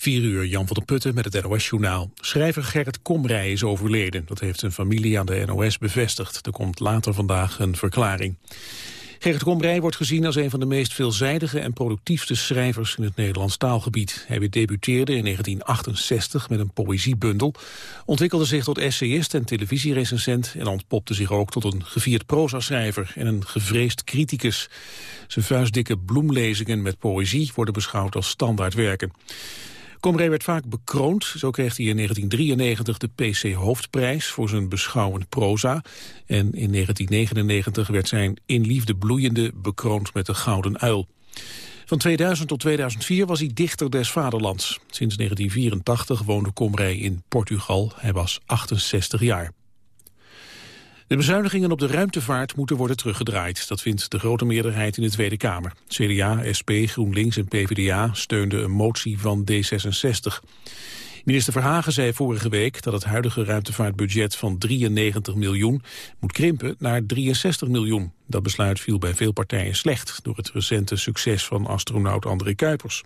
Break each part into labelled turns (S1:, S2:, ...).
S1: 4 uur, Jan van der Putten met het NOS-journaal. Schrijver Gerrit Komrij is overleden. Dat heeft zijn familie aan de NOS bevestigd. Er komt later vandaag een verklaring. Gerrit Komrij wordt gezien als een van de meest veelzijdige en productiefste schrijvers in het Nederlands taalgebied. Hij debuteerde in 1968 met een poëziebundel, ontwikkelde zich tot essayist en televisierecensent en ontpopte zich ook tot een gevierd proza-schrijver en een gevreesd criticus. Zijn vuistdikke bloemlezingen met poëzie worden beschouwd als standaardwerken. Comré werd vaak bekroond. Zo kreeg hij in 1993 de PC Hoofdprijs voor zijn beschouwend proza. En in 1999 werd zijn in liefde bloeiende bekroond met de Gouden Uil. Van 2000 tot 2004 was hij dichter des vaderlands. Sinds 1984 woonde Comré in Portugal. Hij was 68 jaar. De bezuinigingen op de ruimtevaart moeten worden teruggedraaid. Dat vindt de grote meerderheid in de Tweede Kamer. CDA, SP, GroenLinks en PvdA steunden een motie van D66. Minister Verhagen zei vorige week dat het huidige ruimtevaartbudget van 93 miljoen moet krimpen naar 63 miljoen. Dat besluit viel bij veel partijen slecht door het recente succes van astronaut André Kuipers.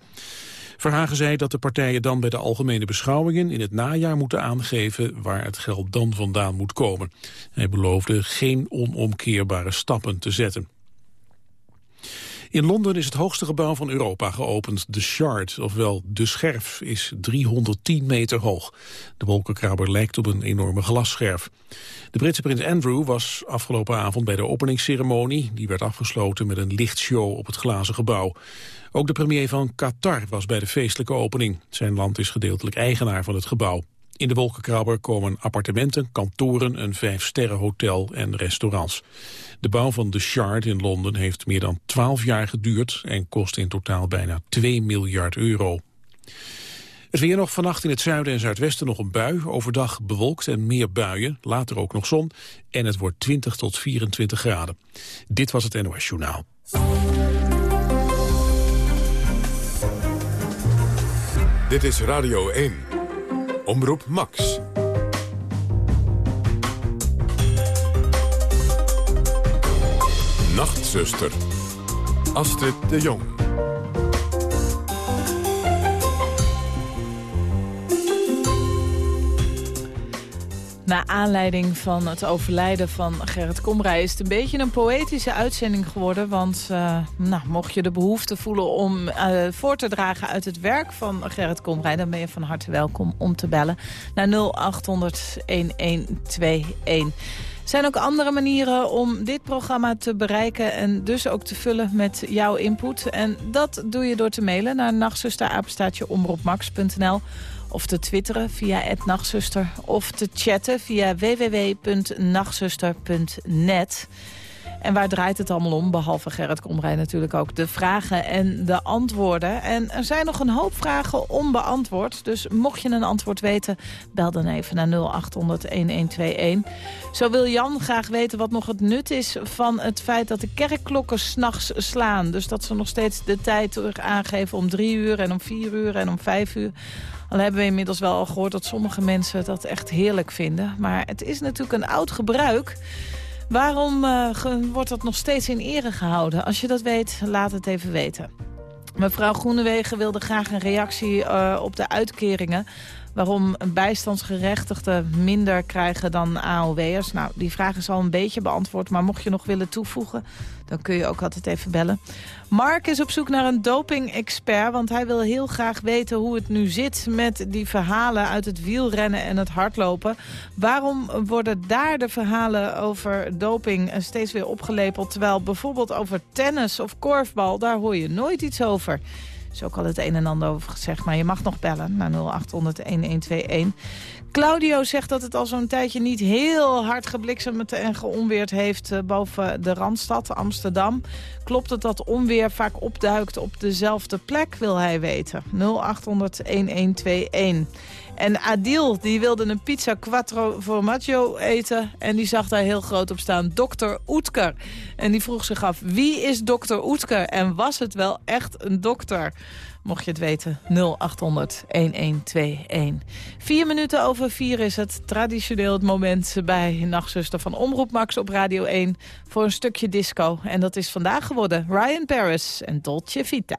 S1: Verhagen zei dat de partijen dan bij de algemene beschouwingen in het najaar moeten aangeven waar het geld dan vandaan moet komen. Hij beloofde geen onomkeerbare stappen te zetten. In Londen is het hoogste gebouw van Europa geopend. De Shard, ofwel de Scherf, is 310 meter hoog. De wolkenkrabber lijkt op een enorme glasscherf. De Britse prins Andrew was afgelopen avond bij de openingsceremonie. Die werd afgesloten met een lichtshow op het glazen gebouw. Ook de premier van Qatar was bij de feestelijke opening. Zijn land is gedeeltelijk eigenaar van het gebouw. In de wolkenkrabber komen appartementen, kantoren, een vijfsterrenhotel en restaurants. De bouw van de Shard in Londen heeft meer dan 12 jaar geduurd en kost in totaal bijna 2 miljard euro. Het weer nog vannacht in het zuiden en zuidwesten nog een bui. Overdag bewolkt en meer buien, later ook nog zon. En het wordt 20 tot 24 graden. Dit was het NOS Journaal.
S2: Dit is Radio 1. Omroep Max. Nachtzuster. Astrid de Jong.
S3: Na aanleiding van het overlijden van Gerrit Komrij is het een beetje een poëtische uitzending geworden. Want uh, nou, mocht je de behoefte voelen om uh, voor te dragen uit het werk van Gerrit Komrij... dan ben je van harte welkom om te bellen naar 0800-1121. Er zijn ook andere manieren om dit programma te bereiken... en dus ook te vullen met jouw input. En dat doe je door te mailen naar nachtzusterapenstaatjeomroepmax.nl of te twitteren via Nachtzuster... of te chatten via www.nachtzuster.net. En waar draait het allemaal om, behalve Gerrit Komrij natuurlijk ook... de vragen en de antwoorden. En er zijn nog een hoop vragen onbeantwoord. Dus mocht je een antwoord weten, bel dan even naar 0800-1121. Zo wil Jan graag weten wat nog het nut is van het feit... dat de kerkklokken s'nachts slaan. Dus dat ze nog steeds de tijd aangeven om drie uur en om vier uur en om vijf uur... Al hebben we inmiddels wel al gehoord dat sommige mensen dat echt heerlijk vinden. Maar het is natuurlijk een oud gebruik. Waarom uh, wordt dat nog steeds in ere gehouden? Als je dat weet, laat het even weten. Mevrouw Groenewegen wilde graag een reactie uh, op de uitkeringen waarom bijstandsgerechtigden minder krijgen dan AOW'ers. Nou, die vraag is al een beetje beantwoord, maar mocht je nog willen toevoegen... dan kun je ook altijd even bellen. Mark is op zoek naar een doping-expert, want hij wil heel graag weten hoe het nu zit... met die verhalen uit het wielrennen en het hardlopen. Waarom worden daar de verhalen over doping steeds weer opgelepeld... terwijl bijvoorbeeld over tennis of korfbal, daar hoor je nooit iets over is ook al het een en ander over gezegd. Maar je mag nog bellen naar 0800-1121. Claudio zegt dat het al zo'n tijdje niet heel hard gebliksemd en geonweerd heeft... Eh, boven de Randstad, Amsterdam. Klopt het dat onweer vaak opduikt op dezelfde plek, wil hij weten. 0800-1121. En Adil die wilde een pizza quattro formaggio eten. En die zag daar heel groot op staan, dokter Oetker. En die vroeg zich af, wie is dokter Oetker? En was het wel echt een dokter? Mocht je het weten, 0800 1121. Vier minuten over vier is het traditioneel het moment bij Nachtzuster van Omroep Max op Radio 1 voor een stukje disco. En dat is vandaag geworden Ryan Paris en Dolce Vita.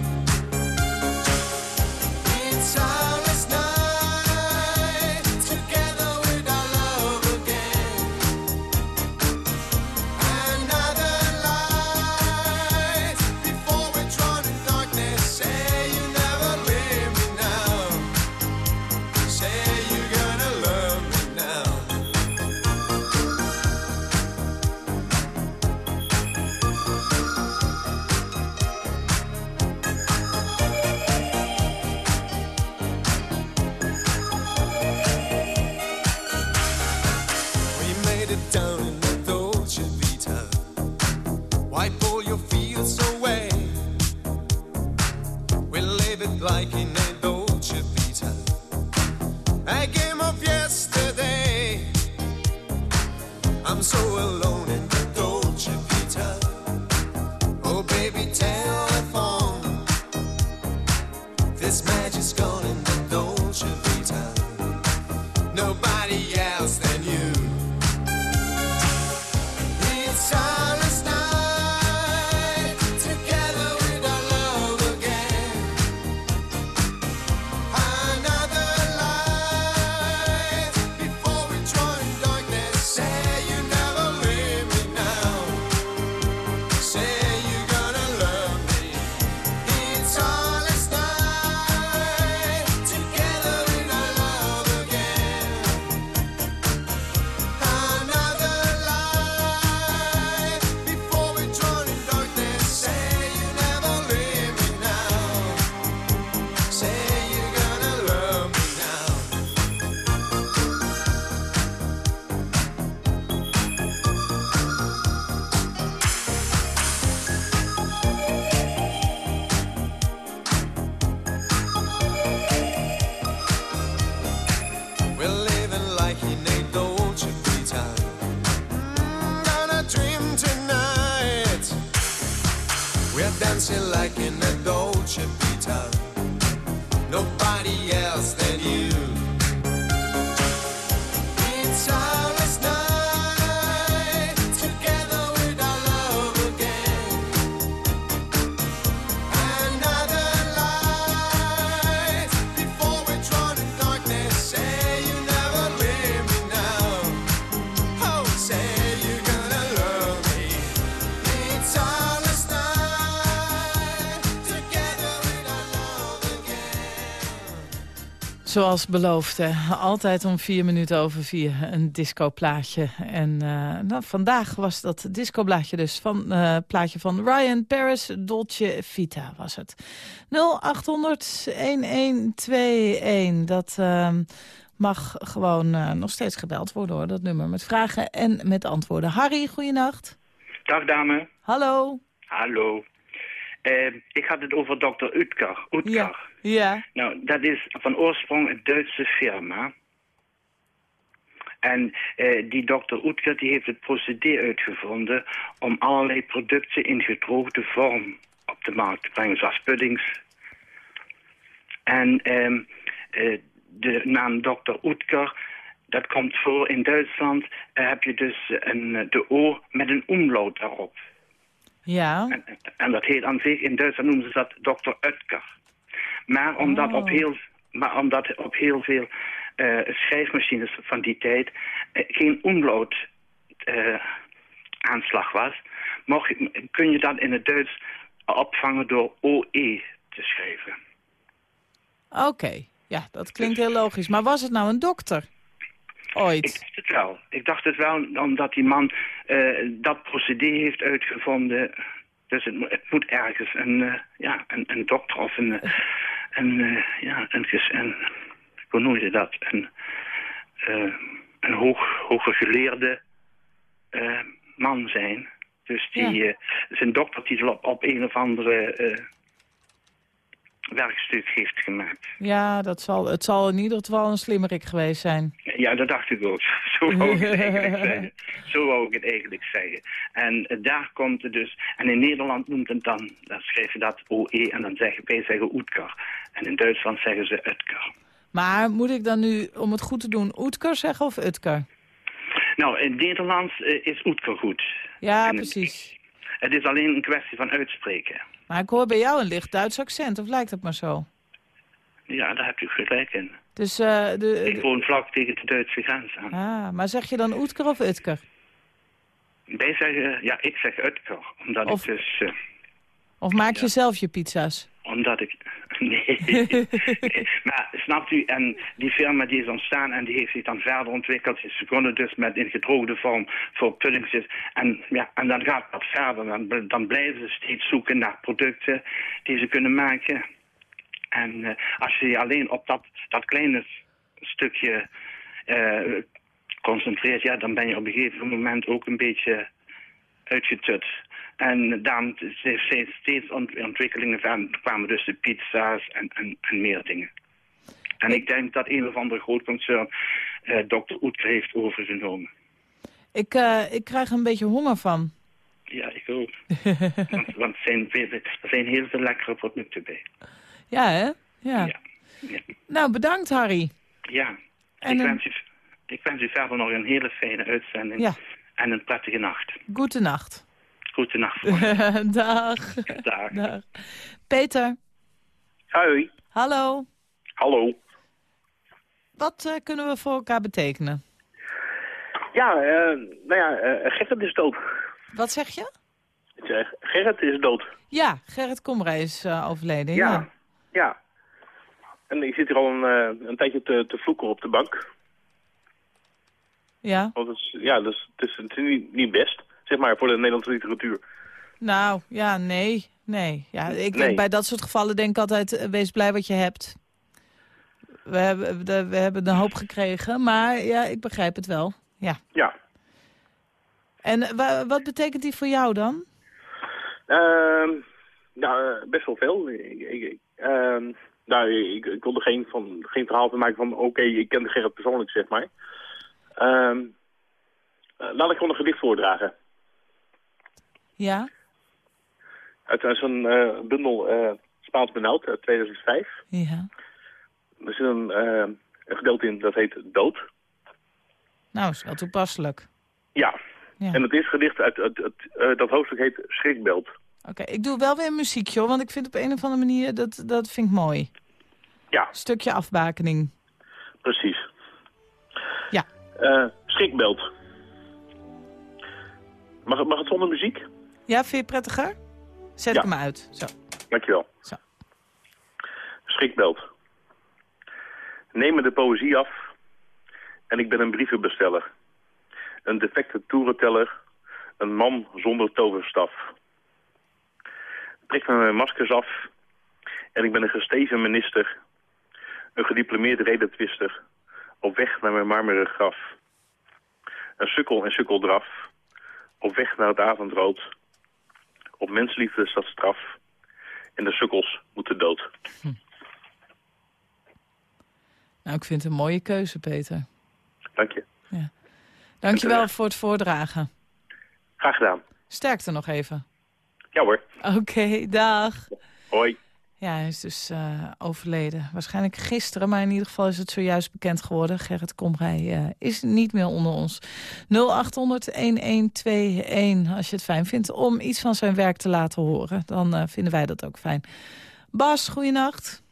S3: Zoals beloofd, altijd om vier minuten over vier een discoplaatje. En eh, nou, vandaag was dat discoblaadje dus van eh plaatje van Ryan Paris, Dolce Vita was het. 0800-1121, dat ehm, mag gewoon eh, nog steeds gebeld worden hoor, dat nummer. Met vragen en met antwoorden. Harry, goeienacht.
S4: Dag dame.
S3: Hallo.
S4: Hallo. Ik had het over dokter Utker. Utker.
S3: Ja. Ja.
S4: Nou, dat is van oorsprong een Duitse firma. En eh, die dokter Utker die heeft het procedé uitgevonden om allerlei producten in gedroogde vorm op de markt te brengen, zoals puddings. En ehm, eh, de naam dokter Utker, dat komt voor in Duitsland, heb je dus een, de O met een umlaut daarop.
S3: Ja.
S4: En, en dat heet aan zich, in Duitsland noemen ze dat dokter Utker. Maar omdat,
S3: Oh.
S4: op, heel, maar omdat op heel veel eh, schrijfmachines van die tijd eh, geen umlaut eh, aanslag was, mocht, kun je dat in het Duits opvangen door OE te schrijven.
S3: Oké. Ja, dat klinkt heel logisch. Maar was het nou een dokter?
S4: Ik
S3: Ooit.
S4: dacht het wel. Ik dacht het wel, omdat die man eh, dat procedé heeft uitgevonden. Dus het, het moet ergens een, ja, een, een dokter of een, een, eh, ja, ges- een, hoe noem je dat? Een, eh, een hoog, hoge geleerde eh, man zijn. Dus die
S3: Ja.
S4: zijn doktertitel op, op een of andere werkstuk heeft gemaakt.
S3: Ja, dat zal, het zal in ieder geval een slimmerik geweest zijn.
S4: Ja, dat dacht ik ook. Zo wou ik het eigenlijk zeggen. Zo wou ik het eigenlijk zeggen. En eh, daar komt het dus... En in Nederland noemt het dan... Dan schrijf je dat OE en dan zeggen wij zeggen Oetkar. En in Duitsland zeggen ze Utker.
S3: Maar moet ik dan nu, om het goed te doen, Oetker zeggen of Utker?
S4: Nou, in het Nederlands eh, is Oetker goed.
S3: Ja,
S4: En-
S3: precies.
S4: Het is alleen een kwestie van uitspreken.
S3: Maar ik hoor bij jou een licht Duits accent, of lijkt het maar zo?
S4: Ja, daar heb je gelijk in.
S3: Dus, eh, de,
S4: Ik woon vlak tegen de Duitse grens aan.
S3: ah, maar zeg je dan Oetker of Utker?
S4: Wij zeggen, ja, ik zeg Utker. Omdat
S3: Of-
S4: ik dus... eh,
S3: Of maak je zelf je pizza's?
S4: Omdat ik... Nee. maar snapt u, en die firma die is ontstaan en die heeft zich dan verder ontwikkeld. Ze begonnen dus met in gedroogde vorm voor puddingsjes. En, ja, en dan gaat dat verder. Dan, dan blijven ze steeds zoeken naar producten die ze kunnen maken. En eh, als je je alleen op dat, dat kleine stukje eh, concentreert, ja, dan ben je op een gegeven moment ook een beetje uitgetut. En daarom zijn steeds, steeds ont- ontwikkelingen van, er kwamen dus de pizza's en, en, en meer dingen. En ik denk dat een of andere groot concern eh Dr. Oetker heeft overgenomen.
S3: Ik, eh, ik krijg een beetje honger van.
S4: Ja, ik ook. want want er, zijn, er zijn heel veel lekkere producten bij.
S3: Ja, hè? Ja.
S4: Ja. Ja.
S3: Nou, bedankt Harry.
S4: ja.
S3: En
S4: ik,
S3: een-
S4: wens u, ik wens u verder nog een hele fijne uitzending.
S3: Ja.
S4: En een prettige nacht.
S3: Goedenacht.
S4: Goedenacht.
S3: Dag.
S4: Dag.
S3: Dag. Peter,
S5: Hoi.
S3: hallo.
S5: Hallo.
S3: Wat eh, kunnen we voor elkaar betekenen?
S5: Ja, eh, nou ja, eh, Gerrit is dood.
S3: Wat zeg je?
S5: Eh, Gerrit is dood.
S3: Ja, Gerrit Komrij is eh, overleden.
S5: Ja.
S3: Ja.
S5: ja. En ik zit hier al een, eh, een tijdje te, te vloeken op de bank.
S3: ja.
S5: Want het is, ja, dus, het is, het is niet, niet best, zeg maar, voor de Nederlandse literatuur.
S3: Nou, ja, nee. Nee. Ja, ik,
S5: Nee.
S3: Bij dat soort gevallen denk ik altijd, eh, wees blij wat je hebt. We hebben, de- we hebben een hoop gekregen, maar ja, ik begrijp het wel. Ja.
S5: Ja.
S3: En wa- wat betekent die voor jou dan?
S5: Nou, best wel veel. Ik, ik, ehm, nou, ik, ik wilde geen, van, geen verhaal van maken van, oké, ik ken de Gerrit persoonlijk, zeg maar. Eh, laat ik gewoon een gedicht voordragen.
S3: Ja?
S5: Uit, uit zo'n eh, bundel eh, Spaans benauwd uit 2005.
S3: Ja.
S5: Er zit een, eh, een gedeelte in dat heet Dood.
S3: Nou, is wel toepasselijk.
S5: Ja.
S3: Ja.
S5: En het eerste gedicht uit, uit, uit, eh, dat hoofdstuk heet Schrikbeeld.
S3: Oké, ik doe wel weer een muziekje hoor, want ik vind op een of andere manier, dat, dat vind ik mooi.
S5: Ja,
S3: Stukje afbakening.
S5: precies.
S3: Ja.
S5: Eh schrikbeeld. Mag, mag het zonder muziek?
S3: Ja, vind je het prettiger? Zet
S5: Ja.
S3: ik hem uit. Zo.
S5: Dankjewel.
S3: Zo.
S5: Schrikbeeld. Neem me de poëzie af en ik ben een brievenbesteller. Een defecte toerenteller, een man zonder toverstaf. Trek me mijn maskers af en ik ben een gesteven minister. Een gediplomeerde redetwister, op weg naar mijn marmeren graf. Een sukkel en sukkeldraf, op weg naar het avondrood. Op mensliefde staat straf en de sukkels moeten dood.
S3: Nou, ik vind het een mooie keuze, Peter.
S5: Dank je.
S3: Dankjewel
S5: terecht.
S3: voor het voordragen.
S5: Graag gedaan.
S3: Sterkte nog even.
S5: Ja hoor.
S3: Oké, dag.
S5: Hoi.
S3: Ja, hij is dus eh, overleden. Waarschijnlijk gisteren, maar in ieder geval is het zojuist bekend geworden. Gerrit Komrij eh, is niet meer onder ons. 0800-1121, als je het fijn vindt, om iets van zijn werk te laten horen. Dan eh, vinden wij dat ook fijn. Bas, goeienacht.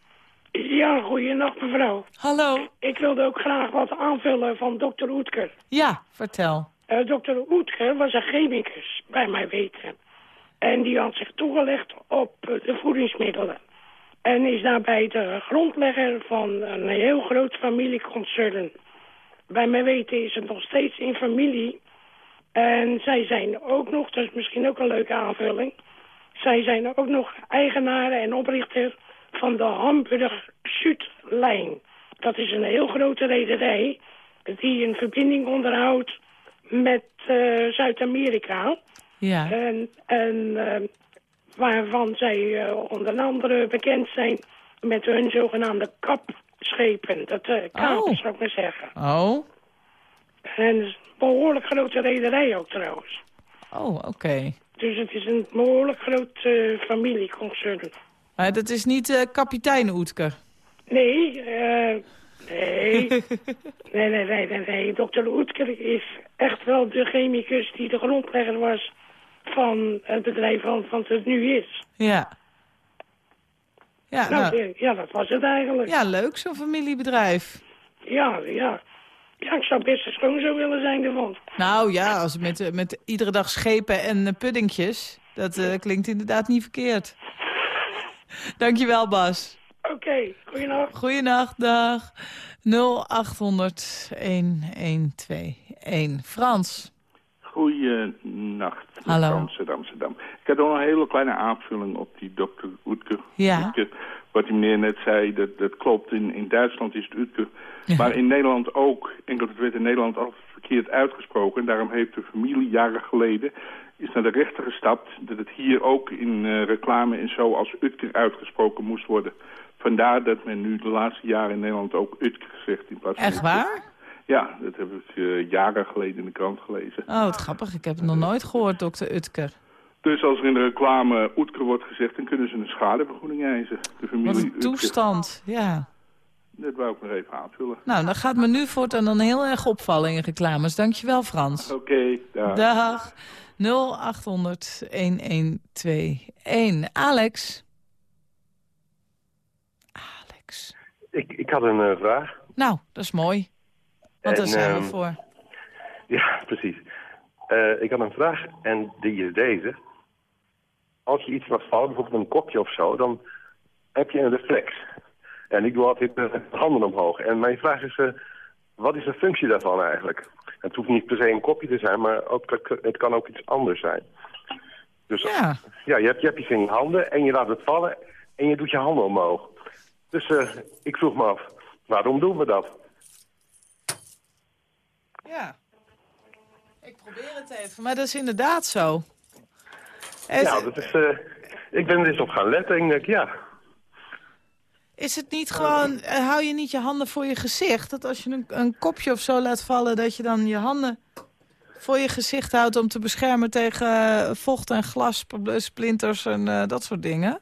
S6: Ja, goeienacht mevrouw.
S3: Hallo.
S6: Ik wilde ook graag wat aanvullen van dokter Oetker.
S3: Ja, vertel.
S6: Dokter Oetker was een chemicus, bij mij weten. En die had zich toegelegd op de voedingsmiddelen. En is daarbij de grondlegger van een heel groot familieconcern. Bij mij weten is het nog steeds in familie. En zij zijn ook nog, dat is misschien ook een leuke aanvulling... zij zijn ook nog eigenaren en oprichter van de Hamburg Zuidlijn. Dat is een heel grote rederij die een verbinding onderhoudt met eh, Zuid-Amerika.
S3: Ja,
S6: En, en eh, waarvan zij eh, onder andere bekend zijn met hun zogenaamde kapschepen. Dat uh,
S3: Oh.
S6: zou ik maar zeggen.
S3: Oh,
S6: En behoorlijk grote rederij ook trouwens.
S3: oh oké.
S6: Dus het is een behoorlijk groot eh, familieconcern.
S3: Maar dat is niet kapitein Oetker.
S6: Nee, eh, nee. nee, nee, nee, nee, nee. Dr. Oetker is echt wel de chemicus die de grondlegger was van het bedrijf van, van het nu is.
S3: Ja. Ja,
S6: Nou,
S3: nou,
S6: eh, ja, dat was het eigenlijk.
S3: ja leuk zo'n familiebedrijf.
S6: Ja, ja. Ja, ik zou best een schoonzoon willen zijn ervan.
S3: Nou ja, als met, met iedere dag schepen en eh, puddingjes. Dat eh, klinkt inderdaad niet verkeerd. Dankjewel, Bas.
S6: Oké, goeienacht.
S3: Goeienacht, dag. 0800 1121. Frans.
S7: Goeienacht,
S3: Hallo.
S7: Uit Amsterdam. Ik had nog een hele kleine aanvulling op die dokter Oetker.
S3: Ja.
S7: Oetker. Wat die meneer net zei, dat, dat klopt. In, in Duitsland is het.
S3: Ja.
S7: Maar in Nederland ook. Enkel het werd in Nederland altijd verkeerd uitgesproken. En daarom heeft de familie jaren geleden is naar de rechter gestapt... dat het hier ook in eh, reclame en zo als Utker uitgesproken moest worden. Vandaar dat men nu de laatste jaren in Nederland ook Utker zegt in plaats van
S3: Echt waar?
S7: Ja, dat heb ik eh, jaren geleden in de krant gelezen.
S3: Oh, wat grappig. Ik heb het nog nooit gehoord, dokter Utker.
S7: Dus als er in de reclame Oetker wordt gezegd, dan kunnen ze een schadevergoeding eisen. De familie
S3: Wat een toestand. Ja.
S7: Dat wou ik nog even aanvullen.
S3: Nou, dan gaat me nu voortaan dan heel erg opvallen in reclames. Dankjewel, Frans.
S7: Oké, daar.
S3: Dag. 0800 1121. Alex. Alex.
S8: Ik, ik had een eh, vraag.
S3: Nou, dat is mooi. Want daar zijn we
S8: ehm,
S3: voor.
S8: Ja, precies. Eh, ik had een vraag en die is deze. Als je iets laat vallen, bijvoorbeeld een kopje of zo, dan heb je een reflex. En ik doe altijd eh, handen omhoog. En mijn vraag is, eh, wat is de functie daarvan eigenlijk? Het hoeft niet per se een kopje te zijn, maar ook, het kan ook iets anders zijn. Dus
S3: Ja.
S8: ja, je hebt je, hebt je in je handen en je laat het vallen en je doet je handen omhoog. Dus ik vroeg me af, waarom doen we dat?
S3: Ja. Ik probeer het even, maar dat is inderdaad zo. Is,
S8: Nou, dat is, eh, ik ben er eens op gaan letten en ik denk, ja,
S3: is het niet gewoon, eh, hou je niet je handen voor je gezicht? Dat als je een, een kopje of zo laat vallen, dat je dan je handen voor je gezicht houdt... om te beschermen tegen eh, vocht en glas, splinters en eh, dat soort dingen?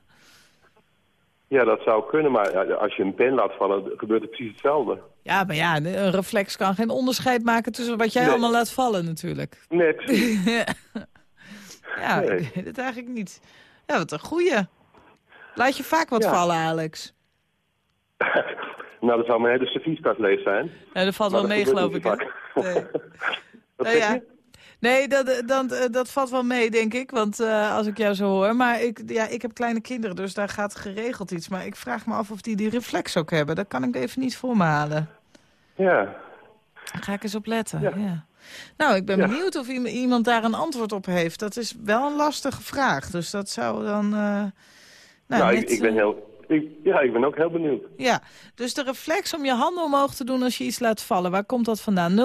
S8: ja, dat zou kunnen, maar ja, als je een pen laat vallen, gebeurt het precies hetzelfde.
S3: Ja, maar ja, een reflex kan geen onderscheid maken tussen wat jij
S8: Nee.
S3: allemaal laat vallen natuurlijk.
S8: Nee, precies.
S3: ja,
S8: Nee.
S3: ik weet het eigenlijk niet. Ja, wat een goeie. Laat je vaak wat
S8: Ja.
S3: vallen, Alex.
S8: nou, dat zou mijn hele servieskast leeg zijn.
S3: Ja, dat valt
S8: Maar
S3: wel
S8: dat
S3: mee, geloof ik. Nee. Nou ja. Nee, dat, dat, eh, dat valt wel mee, denk ik. Want eh, als ik jou zo hoor. Maar ik, ja, ik heb kleine kinderen, dus daar gaat geregeld iets. Maar ik vraag me af of die die reflex ook hebben. Dat kan ik even niet voor me halen.
S8: Ja.
S3: Daar ga ik eens op letten.
S8: Ja.
S3: Ja. Nou, ik ben
S8: Ja.
S3: benieuwd of iem- iemand daar een antwoord op heeft. Dat is wel een lastige vraag. Dus dat zou dan... eh, nou,
S8: Nou, ik,
S3: net,
S8: ik ben
S3: eh,
S8: heel... Ik, ja, ik ben ook heel benieuwd.
S3: Ja, dus de reflex om je handen omhoog te doen als je iets laat vallen. Waar komt dat vandaan? 0800-1121.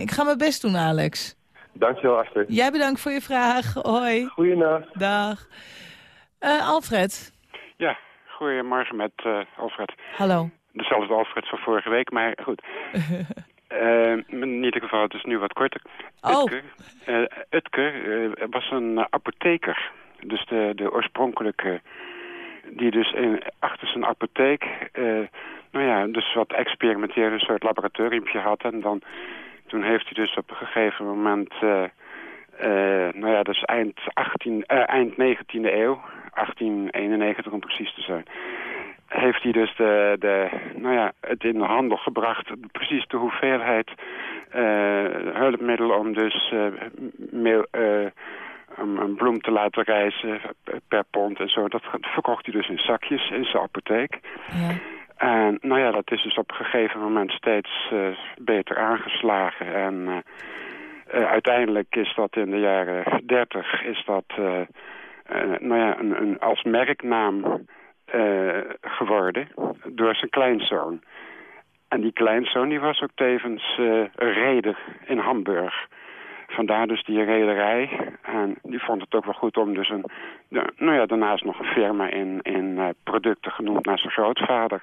S3: Ik ga mijn best doen, Alex.
S8: Dankjewel, Astrid.
S3: Jij bedankt voor je vraag. Hoi.
S8: Goeienacht.
S3: Dag. Eh, Alfred.
S9: Ja, goedemorgen met eh, Alfred.
S3: Hallo.
S9: Dezelfde Alfred van vorige week, maar goed. Eh, in ieder geval, het is nu wat korter.
S3: Oh.
S9: Utker, eh, Utker eh, was een apotheker. Dus de, de oorspronkelijke, die dus in, achter zijn apotheek, nou ja, dus wat experimenteren, een soort laboratoriumpje had. En dan, toen heeft hij dus op een gegeven moment, nou ja, dus eind, 18, eh, eind 19e eeuw, 1891 om precies te zijn, heeft hij dus de, de, nou ja, het in de handel gebracht, precies de hoeveelheid eh, hulpmiddelen om dus meel, eh, een, een bloem te laten rijzen per pond en zo. Dat verkocht hij dus in zakjes in zijn apotheek.
S3: Ja.
S9: En nou ja, dat is dus op een gegeven moment steeds beter aangeslagen. En uiteindelijk is dat in de jaren 30 is dat nou ja, een, een, als merknaam eh, geworden door zijn kleinzoon. En die kleinzoon die was ook tevens eh, reder in Hamburg. vandaar dus die rederij. En die vond het ook wel goed om dus een... nou ja, daarnaast nog een firma in, in eh, producten genoemd naar zijn grootvader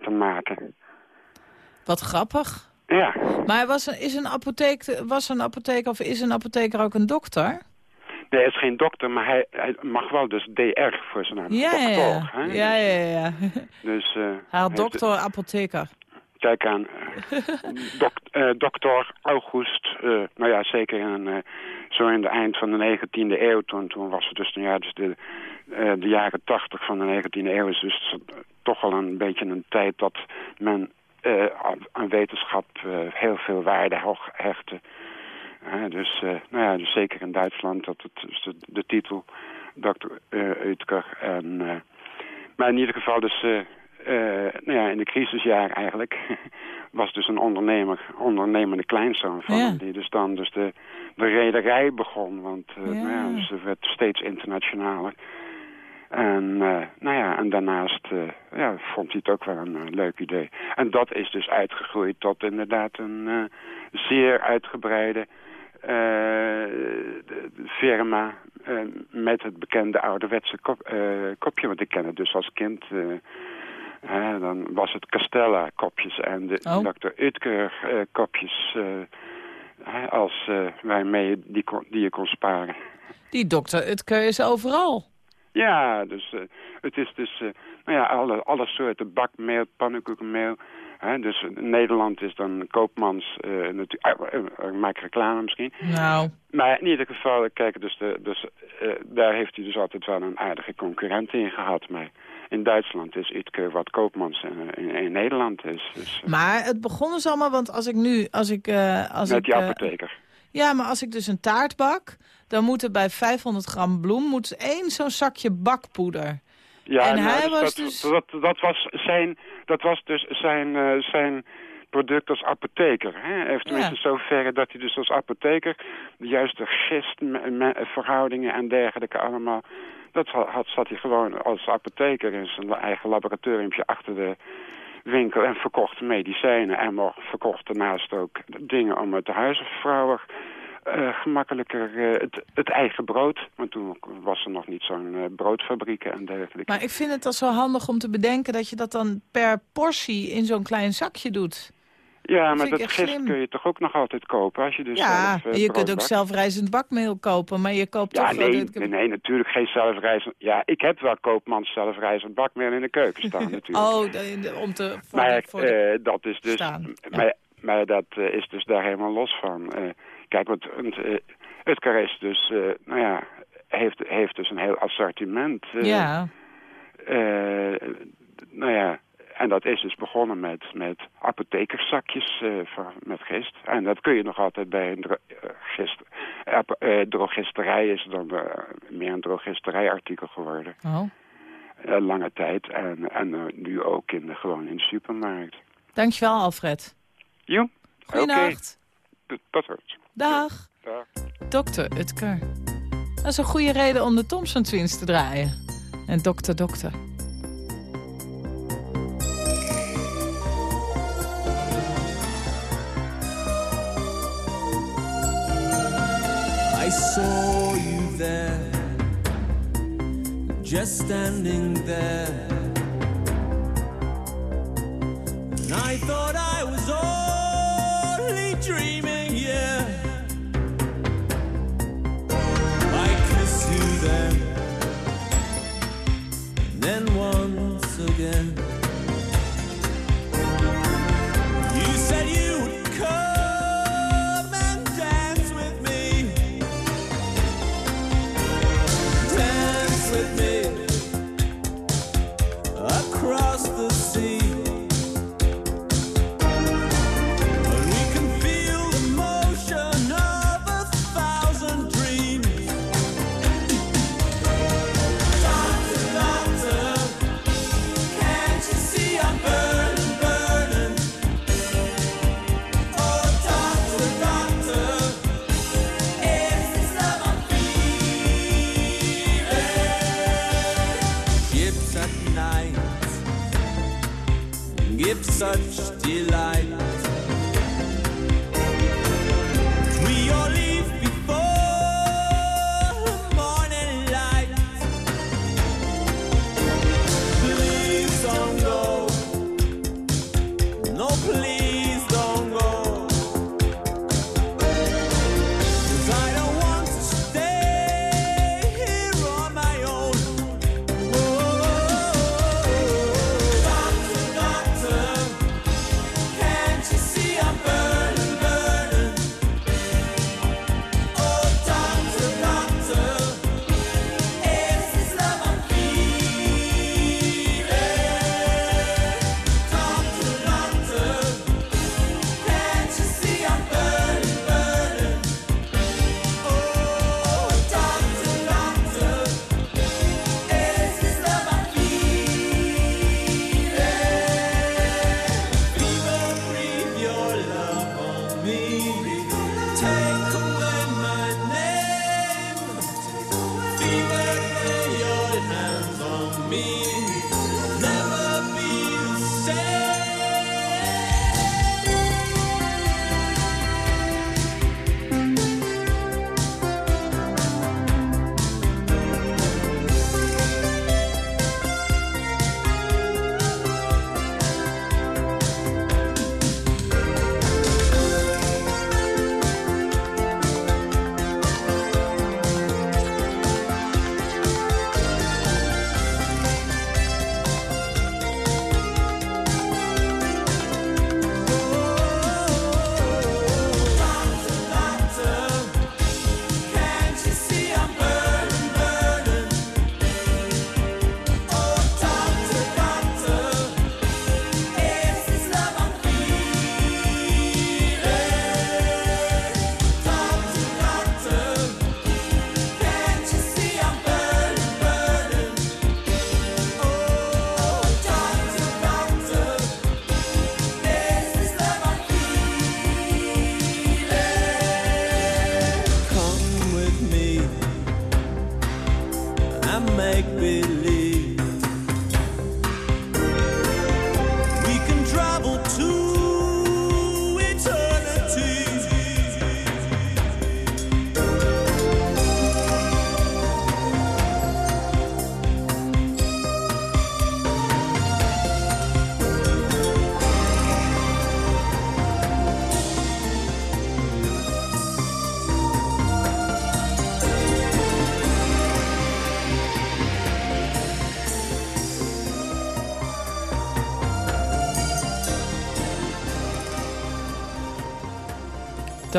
S9: te maken.
S3: Wat grappig.
S9: Ja,
S3: Maar was een, is een apotheek, was een apotheker of is een apotheker ook een dokter?
S9: Nee, hij is geen dokter, maar hij, hij mag wel dus DR voor zijn naam.
S3: Ja, ja, ja.
S9: Dokter, hè?
S3: ja, ja, ja.
S9: Dus, eh,
S3: Hij had
S9: heeft-
S3: dokter, apotheker.
S9: Kijk aan, eh, dok, eh, dokter August, eh, nou ja, zeker in, zo in de eind van de 19e eeuw, toen, toen was het dus, nou ja, dus de, de jaren 80 van de 19e eeuw is dus toch al een beetje een tijd dat men aan, wetenschap heel veel waarde hechtte. Eh, dus, eh, nou ja, dus zeker in Duitsland, dat het, dus de, de titel dokter eh Uitker en... eh, maar in ieder geval dus, eh, eh, nou ja, in de crisisjaar eigenlijk, was dus een ondernemer, ondernemende kleinzoon van
S3: Ja.
S9: die dus dan dus de, de rederij begon, want eh,
S3: Ja.
S9: Nou ja, dus het werd steeds internationaler. En, eh, nou ja, en daarnaast eh, ja, vond hij het ook wel een eh, leuk idee. En dat is dus uitgegroeid tot inderdaad een eh, zeer uitgebreide eh, de- de firma eh, met het bekende ouderwetse kop, eh, kopje. Want ik ken het dus als kind. eh, hè, dan was het Castella kopjes en de
S3: Oh.
S9: Dr. Utker eh, kopjes. eh, hè, als eh, waarmee je die, kon, die je kon sparen.
S3: Die dokter Utker is overal.
S9: Ja, dus eh, het is dus eh, nou ja, alle, alle soorten bakmeel, pannenkoekenmeel. Dus Nederland is dan Koopmans, eh natu- ah, eh, ik maak reclame misschien.
S3: Nou,
S9: Maar in ieder geval, kijk, dus, de, dus eh, daar heeft hij dus altijd wel een aardige concurrent in gehad. Maar in Duitsland is Utke wat Koopmans in, in, Nederland is. Dus, eh,
S3: maar het begon dus allemaal, want als ik nu... Als ik, eh, als
S9: met
S3: ik,
S9: die
S3: eh,
S9: apotheker.
S3: ja, maar als ik dus een taart bak... dan moet er bij 500 gram bloem moet één zo'n zakje bakpoeder.
S9: Ja,
S3: en
S9: nou,
S3: hij
S9: dus
S3: was
S9: dat,
S3: dus-
S9: Dat, dat, was zijn, dat was dus zijn, eh, zijn product als apotheker. Hè? Hij heeft tenminste
S3: Ja.
S9: zoverre dat hij dus als apotheker... de juiste gistverhoudingen en dergelijke allemaal... dat had, zat hij gewoon als apotheker in zijn eigen laboratoriumpje achter de winkel... en verkocht medicijnen en verkocht daarnaast ook dingen om het de huisvrouwen... eh, gemakkelijker eh, het, het eigen brood. Want toen was er nog niet zo'n eh, broodfabrieken en dergelijke.
S3: Maar ik vind het al zo handig om te bedenken... dat je dat dan per portie in zo'n klein zakje doet.
S9: Ja, maar dat
S3: echt
S9: gist
S3: slim.
S9: kun je toch ook nog altijd kopen als je dus
S3: ja,
S9: zelf,
S3: je kunt ook
S9: bakt?
S3: zelfrijzend bakmeel kopen, maar je koopt
S9: Ja,
S3: toch... wel
S9: nee, nee, nee, natuurlijk geen zelfrijzend... Ja, ik heb wel koopmans zelfrijzend bakmeel in de keuken staan natuurlijk.
S3: Oh, de- om te... Voor
S9: maar
S3: de- voor de-
S9: dat is dus...
S3: staan, ja.
S9: Maar, maar dat is dus daar helemaal los van. Kijk, want eh, het is dus... eh, nou ja, heeft, heeft dus een heel assortiment. eh,
S3: ja,
S9: nou ja, en dat is dus begonnen met, met apothekerszakjes van, met gist. En dat kun je nog altijd bij een dro gist, drogisterij is dan meer een drogisterijartikel geworden.
S3: oh.
S9: Lange tijd. En, en nu ook in de, gewoon in de supermarkt.
S3: Dankjewel, Alfred.
S9: Jo, oké.
S3: Goeienacht.
S9: Tot- Tot.
S3: Dag.
S9: Dag.
S3: Dokter Utker. Dat is een goede reden om de Thompson Twins te draaien. En dokter, dokter.
S10: I saw you there, just standing there. And I thought I was only dreaming,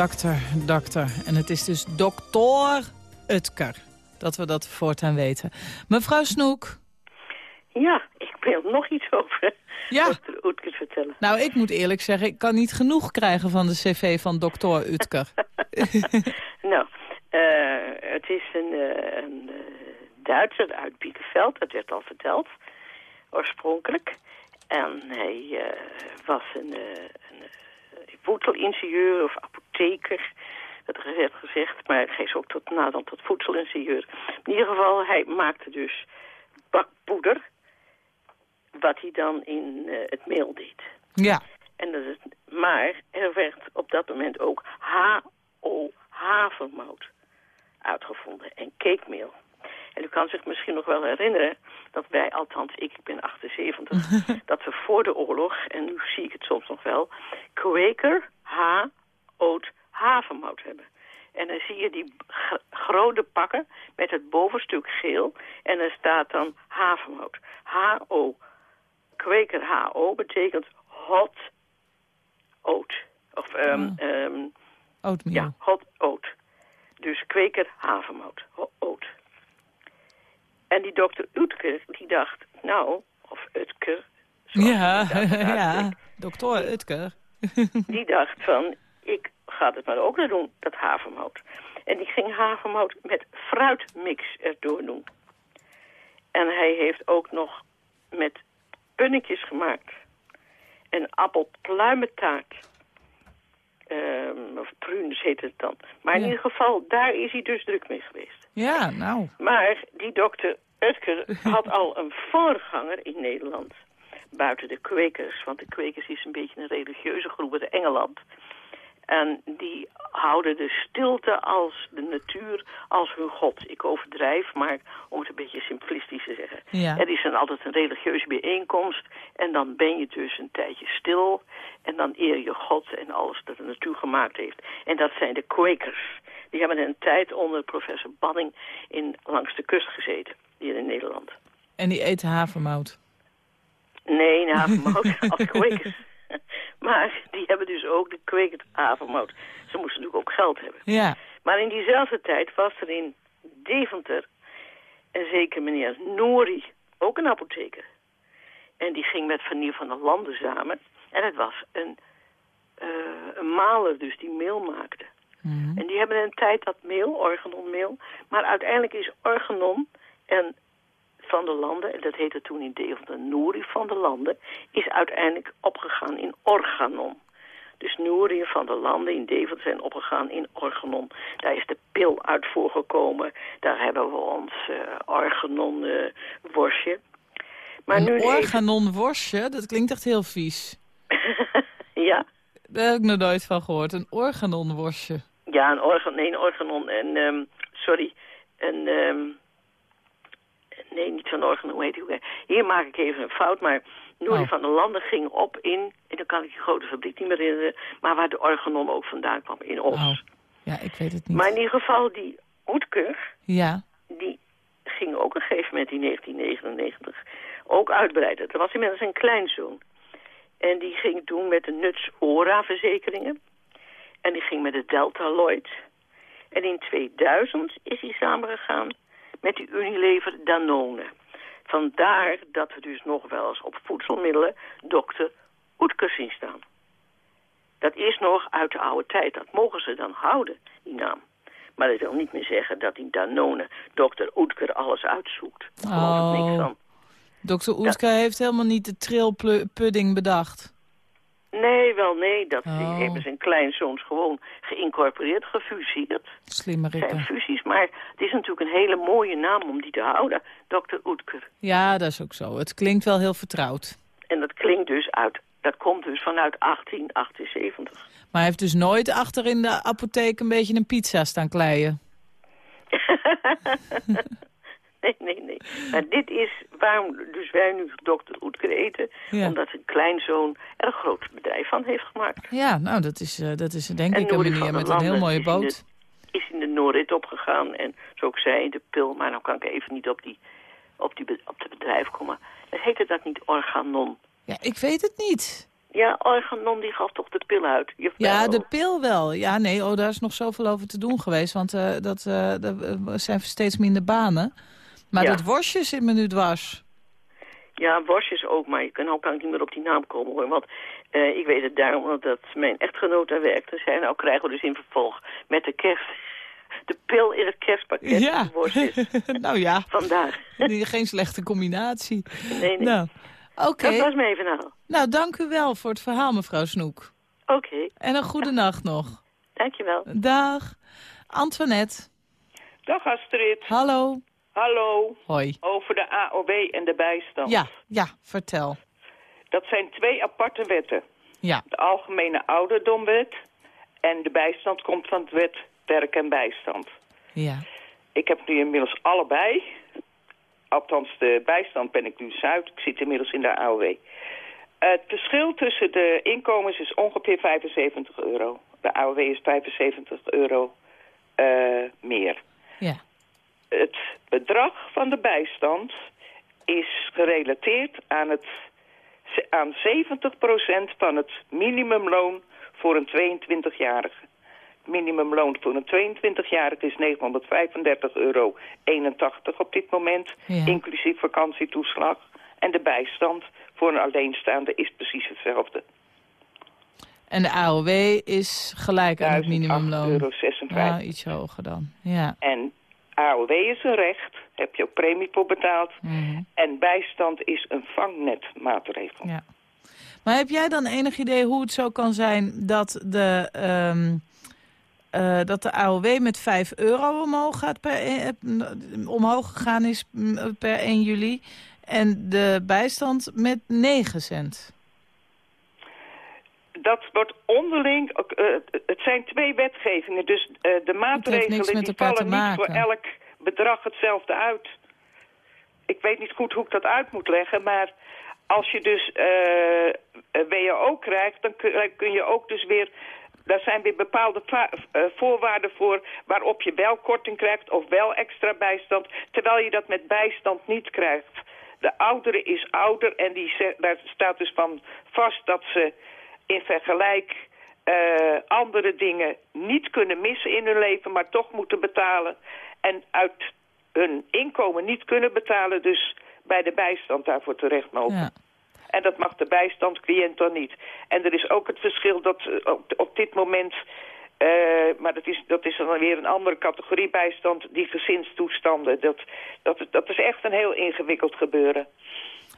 S3: Dokter, dokter. En het is dus dokter Utker. Dat we dat voortaan weten. Mevrouw Snoek.
S11: Ja, ik wil nog iets over
S3: Ja.
S11: dokter Oetkes vertellen.
S3: Nou, ik moet eerlijk zeggen, ik kan niet genoeg krijgen van de cv van dokter Utker.
S11: Nou, eh, het is een, eh, een eh, Duitser uit Biekenveld, dat werd al verteld, oorspronkelijk. En hij was een, voedselingenieur of apotheker, dat werd gezegd. Maar hij is ook tot, naderhand tot voedselingenieur. In ieder geval, hij maakte dus bakpoeder, wat hij dan in eh, het meel deed.
S3: Ja.
S11: En dat is, maar er werd op dat moment ook HO havermout uitgevonden en cakemeal. En u kan zich misschien nog wel herinneren dat wij, althans ik, ik ben 78, dat we voor de oorlog, en nu zie ik het soms nog wel, Quaker H. oot havermout hebben. En dan zie je die gr- grote pakken met het bovenstuk geel en er staat dan havermout. H-O. Quaker H-O betekent hot oat. Of,
S3: Oatmeal.
S11: ja, hot oat. Dus kweker havermout, ho- oat. En die dokter Utker, die dacht, nou, of Utker,
S3: Ja,
S11: dacht,
S3: ja. Dokter Utker.
S11: die dacht van, ik ga het maar ook naar doen, dat havermout. En die ging havermout met fruitmix erdoor doen. En hij heeft ook nog met punnetjes gemaakt. En appelpluimentaart. Ehm, of prunes heet het dan. Maar in
S3: Ja.
S11: ieder geval, daar is hij dus druk mee geweest.
S3: Ja, nou.
S11: Maar die dokter Utker had al een voorganger in Nederland. Buiten de kwekers, want de kwekers is een beetje een religieuze groep uit Engeland. En die houden de stilte als de natuur als hun god. Ik overdrijf, maar om het een beetje simplistisch te zeggen.
S3: Ja.
S11: Er is dan altijd een religieuze bijeenkomst en dan ben je dus een tijdje stil. En dan eer je God en alles dat de natuur gemaakt heeft. En dat zijn de kwekers. Die hebben een tijd onder professor Banning in, langs de kust gezeten, hier in Nederland.
S3: En die eten havermout.
S11: Nee, havermout als kwekers. Maar die hebben dus ook de kwekend havermout. Ze moesten natuurlijk ook geld hebben.
S3: Ja.
S11: Maar in diezelfde tijd was er in Deventer een zeker meneer Nori, ook een apotheker. En die ging met Van Nieuw van der Landen samen. En het was een, eh, een maler dus die meel maakte. En die hebben een tijd dat meel, organonmeel. Maar uiteindelijk is organon en van der Landen, en dat heette toen in Deventer Nouri van der Landen, is uiteindelijk opgegaan in organon. Dus Nouri van der Landen in Deventer zijn opgegaan in organon. Daar is de pil uit voorgekomen. Daar hebben we ons eh organon eh. Maar nu
S3: een organonworstje, dat klinkt echt heel vies.
S11: Ja?
S3: Daar heb ik nog nooit van gehoord. Een organonworstje.
S11: Ja, een organ, nee, een organon. En, ehm, sorry, een, ehm, nee, niet zo'n organon, hoe heet die? Hier maak ik even een fout, maar Nouri
S3: Oh.
S11: van der Landen ging op in, en dan kan ik die grote fabriek niet meer herinneren, maar waar de organon ook vandaan kwam, in Os.
S3: Oh, ja, ik weet het niet.
S11: Maar in ieder geval, die Oetker,
S3: Ja,
S11: die ging ook een gegeven moment in 1999 ook uitbreiden. Dat was inmiddels een kleinzoon. En die ging toen met de Nuts Ora verzekeringen. En die ging met de Delta Lloyd. En in 2000 is hij samengegaan met die Unilever Danone. Vandaar dat we dus nog wel eens op voedselmiddelen dokter Oetker zien staan. Dat is nog uit de oude tijd. Dat mogen ze dan houden, die naam. Maar dat wil niet meer zeggen dat die Danone dokter Oetker alles uitzoekt. Daar ik niks
S3: Oh.
S11: van.
S3: dokter Oetka heeft helemaal niet de trilpudding bedacht.
S11: Nee, wel nee. Dat
S3: Oh.
S11: hebben zijn kleinzoons gewoon geïncorporeerd, gefuseerd.
S3: Slimme
S11: Het zijn
S3: rikken.
S11: fusies, maar het is natuurlijk een hele mooie naam om die te houden. Dr. Oetker.
S3: Ja, dat is ook zo. Het klinkt wel heel vertrouwd.
S11: En dat klinkt dus uit, dat komt dus vanuit 1878.
S3: Maar hij heeft dus nooit achter in de apotheek een beetje een pizza staan kleien.
S11: nee, nee, nee. Maar dit is waarom dus wij nu Dr. Oetker eten.
S3: Ja.
S11: Omdat een kleinzoon er een groot bedrijf van heeft gemaakt.
S3: Ja, nou, dat is, eh, dat is denk
S11: En
S3: ik een meneer
S11: van
S3: met een heel mooie
S11: is in
S3: boot.
S11: Is in de Noorrit opgegaan. En zoals ik zei, de pil. Maar nou kan ik even niet op, die, op, die, op het bedrijf komen. Dan heette dat niet Organon.
S3: Ja, ik weet het niet.
S11: Ja, Organon die gaf toch de pil uit?
S3: Ja, de pil wel. Ja, nee, oh, daar is nog zoveel over te doen geweest. Want eh, dat, eh, er zijn steeds minder banen. Maar
S11: Ja.
S3: dat worstje zit me nu dwars.
S11: Ja, worstjes ook, maar je kan, nou kan ik niet meer op die naam komen hoor. Want eh, ik weet het daarom omdat mijn echtgenoot daar werkt. En zei, nou krijgen we dus in vervolg met de kerst... De pil in het kerstpakket.
S3: Ja. nou ja,
S11: Vandaar.
S3: die- geen slechte combinatie.
S11: Nee, nee.
S3: Nou, oké.
S11: Dat was mijn verhaal.
S3: Nou, dank u wel voor het verhaal, mevrouw Snoek.
S11: Oké,
S3: En een goede nacht nog.
S11: dankjewel.
S3: Dag. Antoinette.
S12: Dag Astrid.
S3: Hallo.
S12: Hallo.
S3: Hoi.
S12: Over de AOW en de bijstand.
S3: Ja, ja, vertel.
S12: Dat zijn twee aparte wetten.
S3: Ja.
S12: De Algemene Ouderdomwet en de bijstand komt van het wet werk en bijstand.
S3: Ja.
S12: Ik heb nu inmiddels allebei. Althans, de bijstand ben ik nu zuid. Ik zit inmiddels in de AOW. Het verschil tussen de inkomens is ongeveer 75 euro. De AOW is 75 euro eh, meer.
S3: Ja.
S12: Het bedrag van de bijstand is gerelateerd aan, het, aan 70% van het minimumloon voor een 22-jarige. Minimumloon voor een 22-jarige is 935,81 euro op dit moment,
S3: Ja.
S12: inclusief vakantietoeslag. En de bijstand voor een alleenstaande is precies hetzelfde.
S3: En de AOW is gelijk aan het
S12: 1008,56
S3: minimumloon.
S12: euro.
S3: Ja, iets hoger dan. Ja.
S12: En AOW is een recht, heb je ook premie voor betaald.
S3: Mhm.
S12: En bijstand is een vangnetmaatregel.
S3: Ja. Maar heb jij dan enig idee hoe het zo kan zijn dat de, ehm, eh, dat de AOW met 5 euro omhoog, gaat per, eh, omhoog gegaan is per 1 juli en de bijstand met 9 cent?
S12: Dat wordt onderling, eh, het zijn twee wetgevingen, dus eh, de maatregelen die vallen niet voor elk bedrag hetzelfde uit. Ik weet niet goed hoe ik dat uit moet leggen, maar als je dus eh WO krijgt, dan kun, je ook dus weer... Daar zijn weer bepaalde voorwaarden voor waarop je wel korting krijgt of wel extra bijstand, terwijl je dat met bijstand niet krijgt. De oudere is ouder en die daar staat dus van vast dat ze in vergelijk eh, andere dingen niet kunnen missen in hun leven, maar toch moeten betalen. En uit hun inkomen niet kunnen betalen, dus bij de bijstand daarvoor terecht mogen.
S3: Ja.
S12: En dat mag de bijstandscliënt dan niet. En er is ook het verschil dat eh, op, op dit moment... eh, maar dat is, dat is dan weer een andere categorie bijstand, die gezinstoestanden. Dat, dat, dat is echt een heel ingewikkeld gebeuren.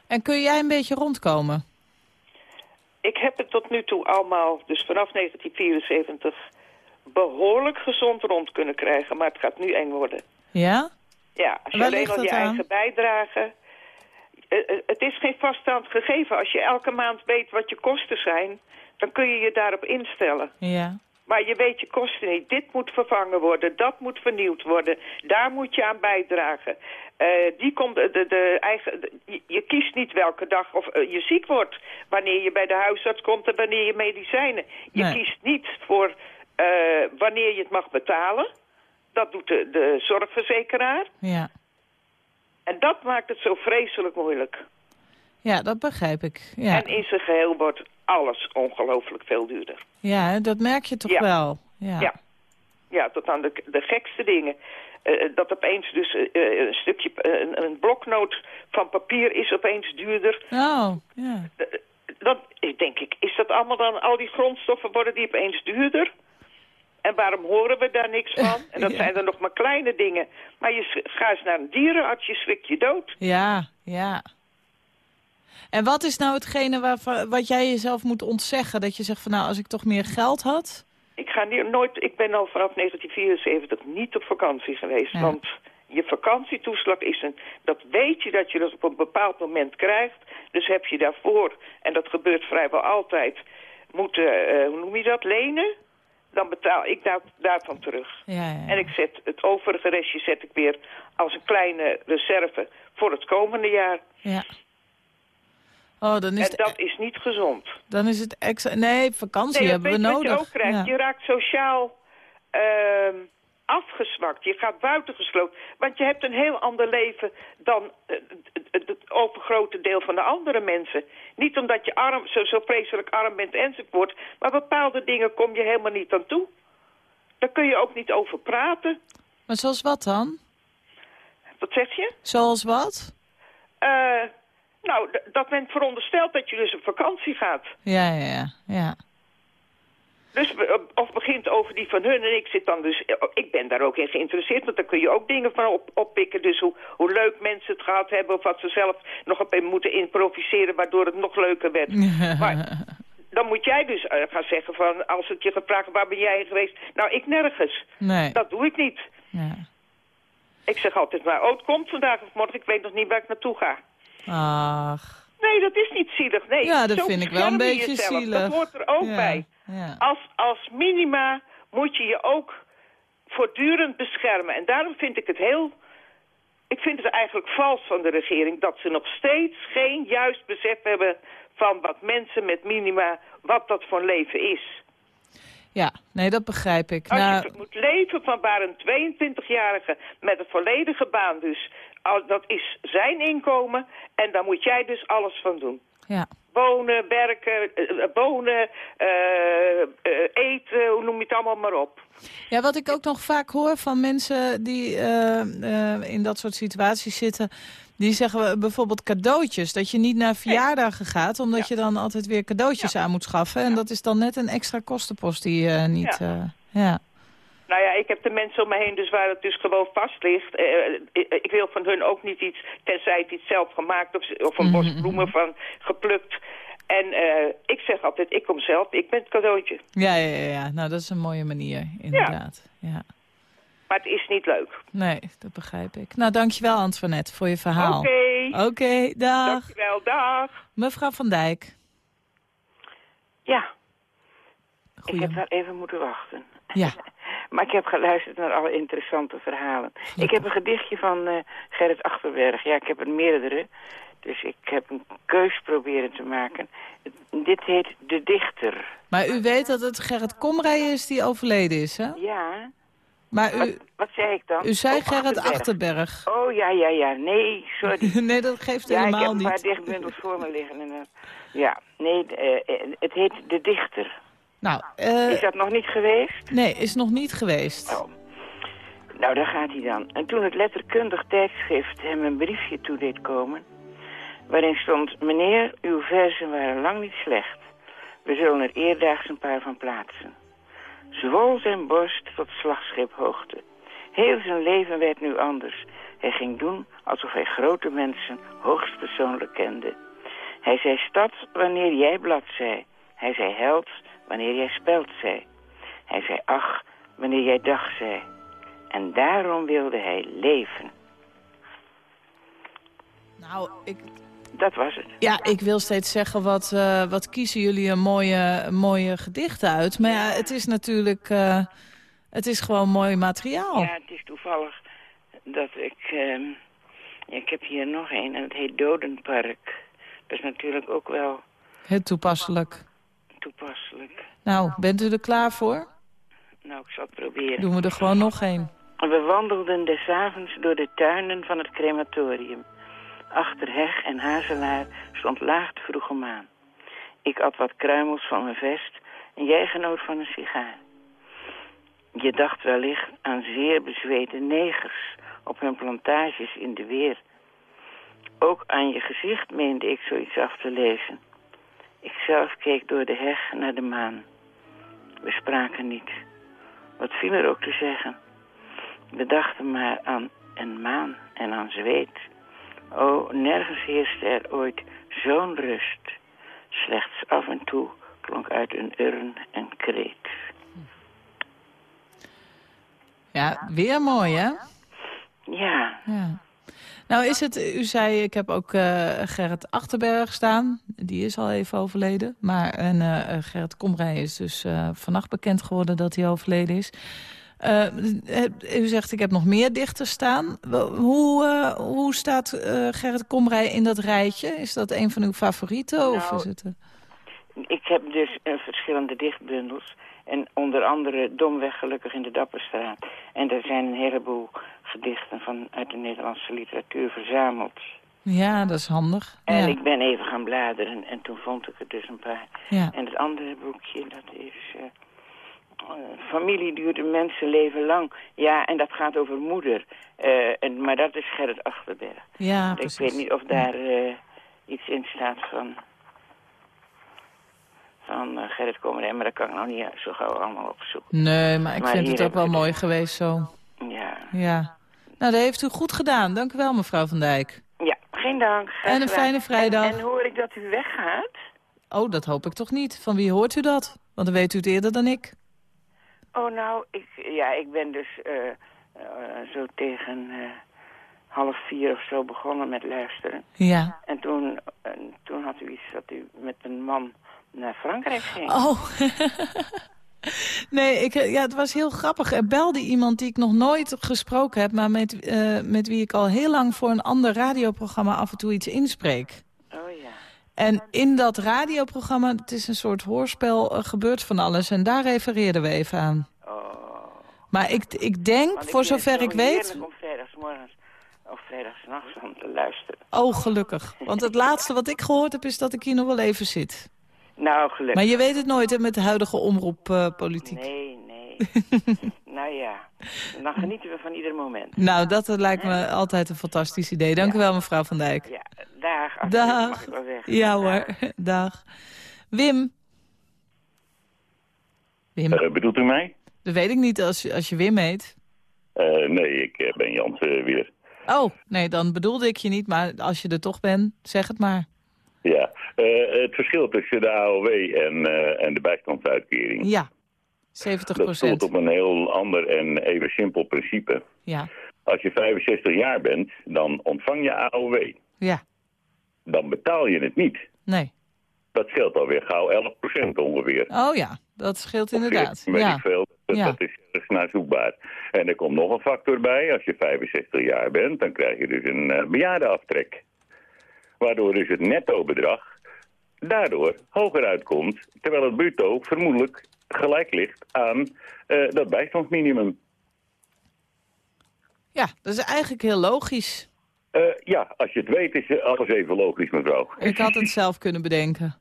S3: En kun jij een beetje rondkomen?
S12: Ik heb het tot nu toe allemaal, dus vanaf 1974, behoorlijk gezond rond kunnen krijgen. Maar het gaat nu eng worden.
S3: Ja?
S12: Ja, als je alleen al je
S3: aan?
S12: eigen bijdrage... Eh, eh, het is geen vaststaand gegeven. Als je elke maand weet wat je kosten zijn, dan kun je je daarop instellen.
S3: Ja.
S12: Maar je weet je kosten niet. Dit moet vervangen worden, dat moet vernieuwd worden. Daar moet je aan bijdragen. Eh, die komt de, de, eigen, de- je, kiest niet welke dag of eh, je ziek wordt. Wanneer je bij de huisarts komt en wanneer je medicijnen. Je
S3: Nee.
S12: kiest niet voor eh, wanneer je het mag betalen. Dat doet de, de zorgverzekeraar.
S3: Ja.
S12: En dat maakt het zo vreselijk moeilijk.
S3: Ja, dat begrijp ik. Ja,
S12: En in zijn geheel wordt alles ongelooflijk veel duurder.
S3: ja dat merk je toch
S12: Ja.
S3: wel. Ja.
S12: Ja. Ja, tot aan de, de gekste dingen. Eh, dat opeens dus eh, eh, een stukje, eh, een, bloknoot van papier is opeens duurder.
S3: Oh, ja.
S12: Eh, Dan eh, denk ik, is dat allemaal dan, al die grondstoffen worden die opeens duurder? En waarom horen we daar niks van? En dat
S3: Ja.
S12: zijn dan nog maar kleine dingen. Maar je s- ga eens naar een dierenarts, je schrikt je dood.
S3: Ja, ja. En wat is nou hetgene waarvan, wat jij jezelf moet ontzeggen? Dat je zegt van nou, als ik toch meer geld had...
S12: Ik, ga niet, nooit, ik ben al vanaf 1974 niet op vakantie geweest.
S3: Ja.
S12: Want je vakantietoeslag is een... Dat weet je dat je dat op een bepaald moment krijgt. Dus heb je daarvoor, en dat gebeurt vrijwel altijd... moeten, eh, hoe noem je dat, lenen? Dan betaal ik daar, daarvan terug.
S3: Ja, ja.
S12: En ik zet het overige restje zet ik weer als een kleine reserve voor het komende jaar.
S3: ja. Oh, dan is,
S12: En dat is niet gezond.
S3: dan is het extra... Nee, vakantie
S12: Nee,
S3: hebben we nodig.
S12: je ook krijgt?
S3: Ja.
S12: Je raakt sociaal afgezwakt. Je gaat buitengesloten. Want je hebt een heel ander leven dan eh, het overgrote deel van de andere mensen. Niet omdat je arm, zo, zo vreselijk arm bent enzovoort. Maar bepaalde dingen kom je helemaal niet aan toe. Daar kun je ook niet over praten.
S3: Maar zoals wat dan?
S12: Wat zeg je?
S3: Zoals wat?
S12: Eh, nou, dat men veronderstelt dat je dus op vakantie gaat.
S3: Ja, ja, ja. ja.
S12: Dus we- of begint over die van hun en ik zit dan dus... Ik ben daar ook in geïnteresseerd, want daar kun je ook dingen van op, oppikken. Dus hoe, hoe leuk mensen het gehad hebben of wat ze zelf nog op moeten improviseren... waardoor het nog leuker werd. Maar dan moet jij dus eh, gaan zeggen van... als het je gevraagd waar ben jij geweest? Nou, ik nergens.
S3: Nee.
S12: Dat doe ik niet.
S3: Ja.
S12: Ik zeg altijd maar, oh, het komt vandaag of morgen. Ik weet nog niet waar ik naartoe ga.
S3: Ach.
S12: Nee, dat is niet zielig. Nee,
S3: Ja, dat vind ik wel een beetje
S12: jezelf.
S3: zielig.
S12: Dat hoort er ook
S3: Ja,
S12: bij.
S3: ja.
S12: Als, als minima moet je je ook voortdurend beschermen. En daarom vind ik het heel... Ik vind het eigenlijk vals van de regering dat ze nog steeds geen juist besef hebben van wat mensen met minima, wat dat voor leven is.
S3: Ja, nee, dat begrijp ik.
S12: Als
S3: Nou,
S12: je moet leven van waar een 22-jarige met een volledige baan dus, dat is zijn inkomen en daar moet jij dus alles van doen.
S3: ja.
S12: Wonen, werken, eh, eh, wonen, eh, eten, hoe noem je het allemaal maar op.
S3: ja, wat ik ook nog vaak hoor van mensen die in dat soort situaties zitten... die zeggen bijvoorbeeld cadeautjes. Dat je niet naar verjaardagen gaat, omdat je dan altijd weer cadeautjes aan moet schaffen. En dat is dan net een extra kostenpost die je niet...
S12: Ja. Nou ja, ik heb de mensen om me heen dus waar het dus gewoon vast ligt. Eh, eh, ik wil van hun ook niet iets, tenzij het iets zelf gemaakt of, of een bos bloemen van geplukt. En eh, ik zeg altijd, ik kom zelf, ik ben het cadeautje.
S3: Ja, ja, ja, ja. Nou, dat is een mooie manier, inderdaad. Ja.
S12: Maar het is niet leuk.
S3: Nee, dat begrijp ik. Nou, dankjewel Antoinette voor je verhaal.
S12: Oké.
S3: Oké, dag.
S12: Dankjewel, dag.
S3: Mevrouw van Dijk.
S13: Ja, ik heb wel even moeten wachten.
S3: Ja.
S13: Maar ik heb geluisterd naar alle interessante verhalen. Ik heb een gedichtje van eh, Gerrit Achterberg. Ja, ik heb er meerdere. Dus ik heb een keus proberen te maken. Dit heet De Dichter.
S3: Maar u weet dat het Gerrit Komrij is die overleden is, hè?
S13: Ja.
S3: Maar u,
S13: Wat, wat zei ik dan?
S3: u zei
S13: Oh,
S3: Gerrit
S13: Achterberg.
S3: Achterberg.
S13: Oh, ja, ja, ja. Nee, sorry.
S3: nee, dat geeft
S13: ja, ik heb
S3: helemaal
S13: een paar
S3: niet.
S13: dichtbundels voor me liggen. En, dan- ja, nee, eh, eh, het heet De Dichter.
S3: Nou, eh,
S13: Is dat nog niet geweest?
S3: nee, is nog niet geweest.
S13: Oh. Nou, daar gaat hij dan. En toen het letterkundig tijdschrift hem een briefje toe deed komen... waarin stond... Meneer, uw verzen waren lang niet slecht. We zullen er eerdaags een paar van plaatsen. Zwol zijn borst tot slagschiphoogte. Heel zijn leven werd nu anders. Hij ging doen alsof hij grote mensen hoogstpersoonlijk kende. Hij zei stad wanneer jij blad zei. Hij zei held wanneer jij speld zei. Hij zei ach wanneer jij dag zei. En daarom wilde hij leven.
S3: Nou, ik,
S13: Dat was het.
S3: ja, ik wil steeds zeggen, wat, eh, wat kiezen jullie een mooie, mooie gedichten uit. Maar ja, het is natuurlijk, eh, het is gewoon mooi materiaal.
S13: Ja, het is toevallig dat ik... ehm, ik heb hier nog een en het heet Dodenpark. Dat is natuurlijk ook wel
S3: Het toepasselijk.
S13: Toepasselijk.
S3: Nou, bent u er klaar voor?
S13: Nou, ik zal het proberen.
S3: Doen we er gewoon nog een.
S13: We wandelden des avonds door de tuinen van het crematorium. Achter heg en hazelaar stond laag de vroege maan. Ik at wat kruimels van mijn vest en jij genoot van een sigaar. Je dacht wellicht aan zeer bezweten negers op hun plantages in de weer. Ook aan je gezicht meende ik zoiets af te lezen. Ikzelf keek door de heg naar de maan. We spraken niet. Wat viel er ook te zeggen? We dachten maar aan een maan en aan zweet. Oh, nergens heerste er ooit zo'n rust. Slechts af en toe klonk uit een urn een kreet.
S3: Ja, weer mooi, hè?
S13: Ja,
S3: Ja. Nou is het, u zei, ik heb ook eh, Gerrit Achterberg staan. Die is al even overleden. Maar en, eh, eh, Gerrit Komrij is dus vannacht bekend geworden dat hij overleden is. U zegt, ik heb nog meer dichters staan. Hoe, hoe staat Gerrit Komrij in dat rijtje? Is dat een van uw favorieten? of
S13: Nou,
S3: is het,
S13: ik heb dus verschillende dichtbundels. En onder andere Domweg gelukkig in de Dapperstraat. En er zijn een heleboel gedichten van, uit de Nederlandse literatuur verzameld.
S3: Ja, dat is handig.
S13: En
S3: ja.
S13: ik ben even gaan bladeren en toen vond ik er dus een paar.
S3: Ja.
S13: En het andere boekje, dat is... eh, eh, familie duurt een mensenleven lang. Ja, en dat gaat over moeder. Eh, en, maar dat is Gerrit Achterberg.
S3: Ja,
S13: ik
S3: precies.
S13: weet niet of daar iets in staat van... van eh, Gerrit Komrij, maar dat kan ik nog niet zo gauw allemaal opzoeken.
S3: Nee, maar ik
S13: Maar
S3: vind het ook wel mooi geweest zo.
S13: Ja.
S3: Ja. Nou, dat heeft u goed gedaan. Dank u wel, mevrouw Van Dijk.
S13: Ja, geen dank.
S3: En een fijne vrijdag.
S13: En, en hoor ik dat u weggaat?
S3: Oh, dat hoop ik toch niet. Van wie hoort u dat? Want dan weet u het eerder dan ik.
S13: Oh, nou, ik, ja, ik ben dus eh, eh, zo tegen eh, half vier of zo begonnen met luisteren.
S3: Ja.
S13: En toen, en toen had u iets dat u met een man naar Frankrijk ging.
S3: Oh. nee, ik, ja, het was heel grappig. Er belde iemand die ik nog nooit gesproken heb... maar met, eh, met wie ik al heel lang voor een ander radioprogramma af en toe iets inspreek.
S13: Oh ja.
S3: En in dat radioprogramma, het is een soort hoorspel, eh, gebeurt van alles. En daar refereerden we even aan. Maar ik, ik denk,
S13: Oh.
S3: Voor zover
S13: zo
S3: ik weet...
S13: om vrijdagsmorgens of vrijdagsnachts om te luisteren.
S3: Oh, gelukkig. Want het laatste wat ik gehoord heb is dat ik hier nog wel even zit.
S13: Nou, gelukkig.
S3: Maar je weet het nooit hè, met de huidige omroeppolitiek.
S13: Nee, nee. nou ja, dan genieten we van ieder moment.
S3: Nou, dat eh, lijkt me altijd een fantastisch idee. Dank u wel, mevrouw Van Dijk.
S13: Ja, dag.
S3: Dag.
S13: Mag ik wel zeggen.
S3: Ja hoor, dag. Wim. Wim,
S14: Eh, bedoelt u mij?
S3: dat weet ik niet als, als je Wim heet.
S14: Eh, nee, ik eh, ben Jans eh, weer.
S3: Oh, nee, dan bedoelde ik je niet. Maar als je er toch bent, zeg het maar.
S14: Eh, het verschil tussen de AOW en, eh, en de bijstandsuitkering...
S3: Ja, 70%
S14: dat stoelt op een heel ander en even simpel principe.
S3: Ja,
S14: Als je 65 jaar bent, dan ontvang je AOW.
S3: ja,
S14: Dan betaal je het niet.
S3: nee.
S14: Dat scheelt alweer gauw 11% ongeveer.
S3: Oh ja, dat scheelt inderdaad.
S14: Weet
S3: Ja.
S14: ik veel. Dat,
S3: Ja.
S14: dat is ergens naar zoekbaar. En er komt nog een factor bij. Als je 65 jaar bent, dan krijg je dus een uh, bejaardenaftrek. Waardoor dus het netto-bedrag daardoor hoger uitkomt. Terwijl het bruto vermoedelijk gelijk ligt aan eh, dat bijstandsminimum.
S3: Ja, dat is eigenlijk heel logisch.
S14: Eh, ja, als je het weet is alles even logisch, mevrouw.
S3: Ik had het zelf kunnen bedenken.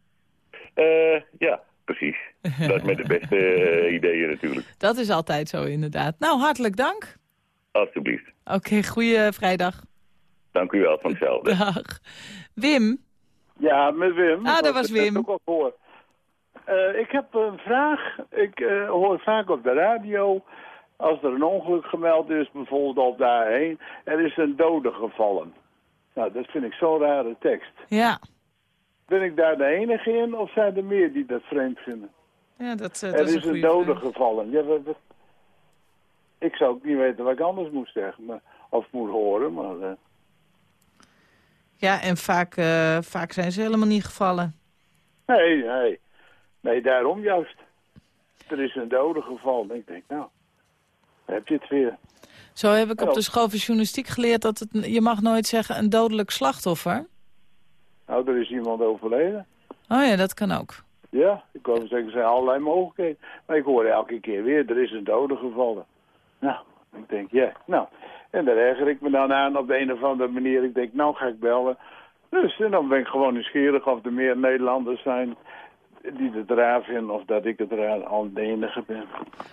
S14: Eh, ja, precies. Dat is met de beste ideeën natuurlijk.
S3: Dat is altijd zo, inderdaad. Nou, hartelijk dank.
S14: Alsjeblieft.
S3: Oké, goeie vrijdag.
S14: Dank u wel van hetzelfde.
S3: Dag. Wim.
S15: Ja, met Wim.
S3: Ah, dat was Wim.
S15: ook al gehoord. Eh, ik heb een vraag. Ik eh, hoor vaak op de radio, als er een ongeluk gemeld is, bijvoorbeeld op daarheen, er is een dode gevallen. Nou, dat vind ik zo'n rare tekst.
S3: Ja,
S15: Ben ik daar de enige in, of zijn er meer die dat vreemd vinden?
S3: ja dat,
S15: er
S3: dat is
S15: is
S3: een
S15: een dode
S3: vraag.
S15: gevallen. Ja, wat- Ik zou ook niet weten wat ik anders moest zeggen, maar, of moet horen, maar...
S3: Ja, en vaak, eh, vaak zijn ze helemaal niet gevallen.
S15: Nee, nee. Nee, daarom juist. Er is een dode geval. Ik denk, nou, daar heb je het weer.
S3: Zo heb ik op de school van journalistiek geleerd dat het, je mag nooit zeggen een dodelijk slachtoffer.
S15: Nou, er is iemand overleden.
S3: Oh ja, dat kan ook.
S15: Ja, ik kan zeggen, er zijn allerlei mogelijkheden. Maar ik hoor elke keer weer, er is een dode gevallen. Nou, ik denk, ja, nou. En daar erger ik me dan aan op de een of andere manier. Ik denk, nou ga ik bellen. Dus en dan ben ik gewoon nieuwsgierig of er meer Nederlanders zijn die het raar vinden of dat ik het raar al de enige ben.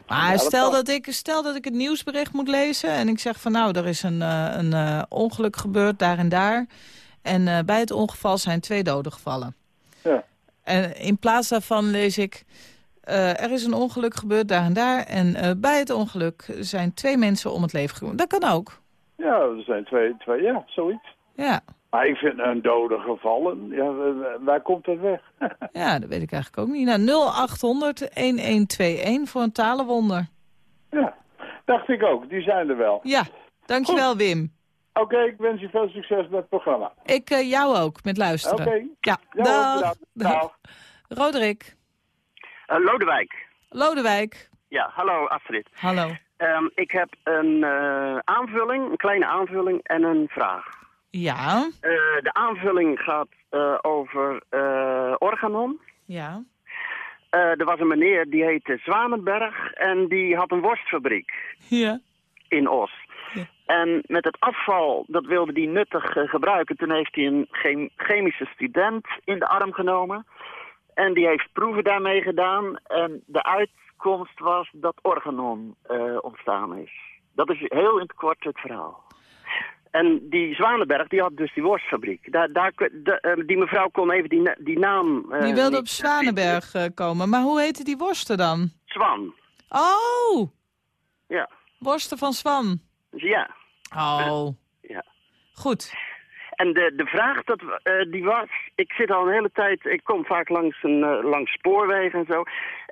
S3: Maar
S15: Ja,
S3: stel, dat ik, stel dat ik het nieuwsbericht moet lezen en ik zeg van nou, er is een, eh, een eh, ongeluk gebeurd daar en daar. En eh, bij het ongeval zijn twee doden gevallen.
S15: Ja.
S3: En in plaats daarvan lees ik, eh, er is een ongeluk gebeurd daar en daar. En eh, bij het ongeluk zijn twee mensen om het leven gekomen. Dat kan ook.
S15: Ja, er zijn twee, twee ja, zoiets.
S3: Ja.
S15: Maar ik vind een dode gevallen, ja, waar komt dat weg?
S3: ja, dat weet ik eigenlijk ook niet. Nou, 0800-1121 voor een talenwonder.
S15: ja, dacht ik ook. Die zijn er wel.
S3: Ja, dankjewel Wim.
S15: Oké, ik wens je veel succes met het programma.
S3: Ik eh, jou ook, met luisteren.
S15: Oké.
S3: Ja,
S15: Ja,
S3: dag.
S15: Dag.
S3: Roderick.
S16: Eh, Lodewijk.
S3: Lodewijk.
S16: Ja, hallo Astrid.
S3: Hallo.
S16: Ehm, ik heb een eh, aanvulling, een kleine aanvulling en een vraag.
S3: Ja.
S16: Eh, de aanvulling gaat over Organon.
S3: Ja.
S16: Er was een meneer die heette Zwanenberg en die had een worstfabriek
S3: Ja.
S16: in Os. En met het afval, dat wilde hij nuttig gebruiken. Toen heeft hij een chem- chemische student in de arm genomen. En die heeft proeven daarmee gedaan. En de uitkomst was dat organon eh, ontstaan is. Dat is heel in het kort het verhaal. En die Zwanenberg, die had dus die worstfabriek. Daar, daar, de- eh, die mevrouw kon even die, na- die naam... eh,
S3: Die wilde
S16: niet
S3: op Zwanenberg komen. Maar hoe heette die worsten dan?
S16: Zwan.
S3: Oh,
S16: Ja.
S3: worsten van Swan.
S16: Ja.
S3: Oh.
S16: Ja.
S3: Goed.
S16: En de, de vraag dat, eh, die was, ik zit al een hele tijd, ik kom vaak langs, een, eh, langs spoorwegen en zo.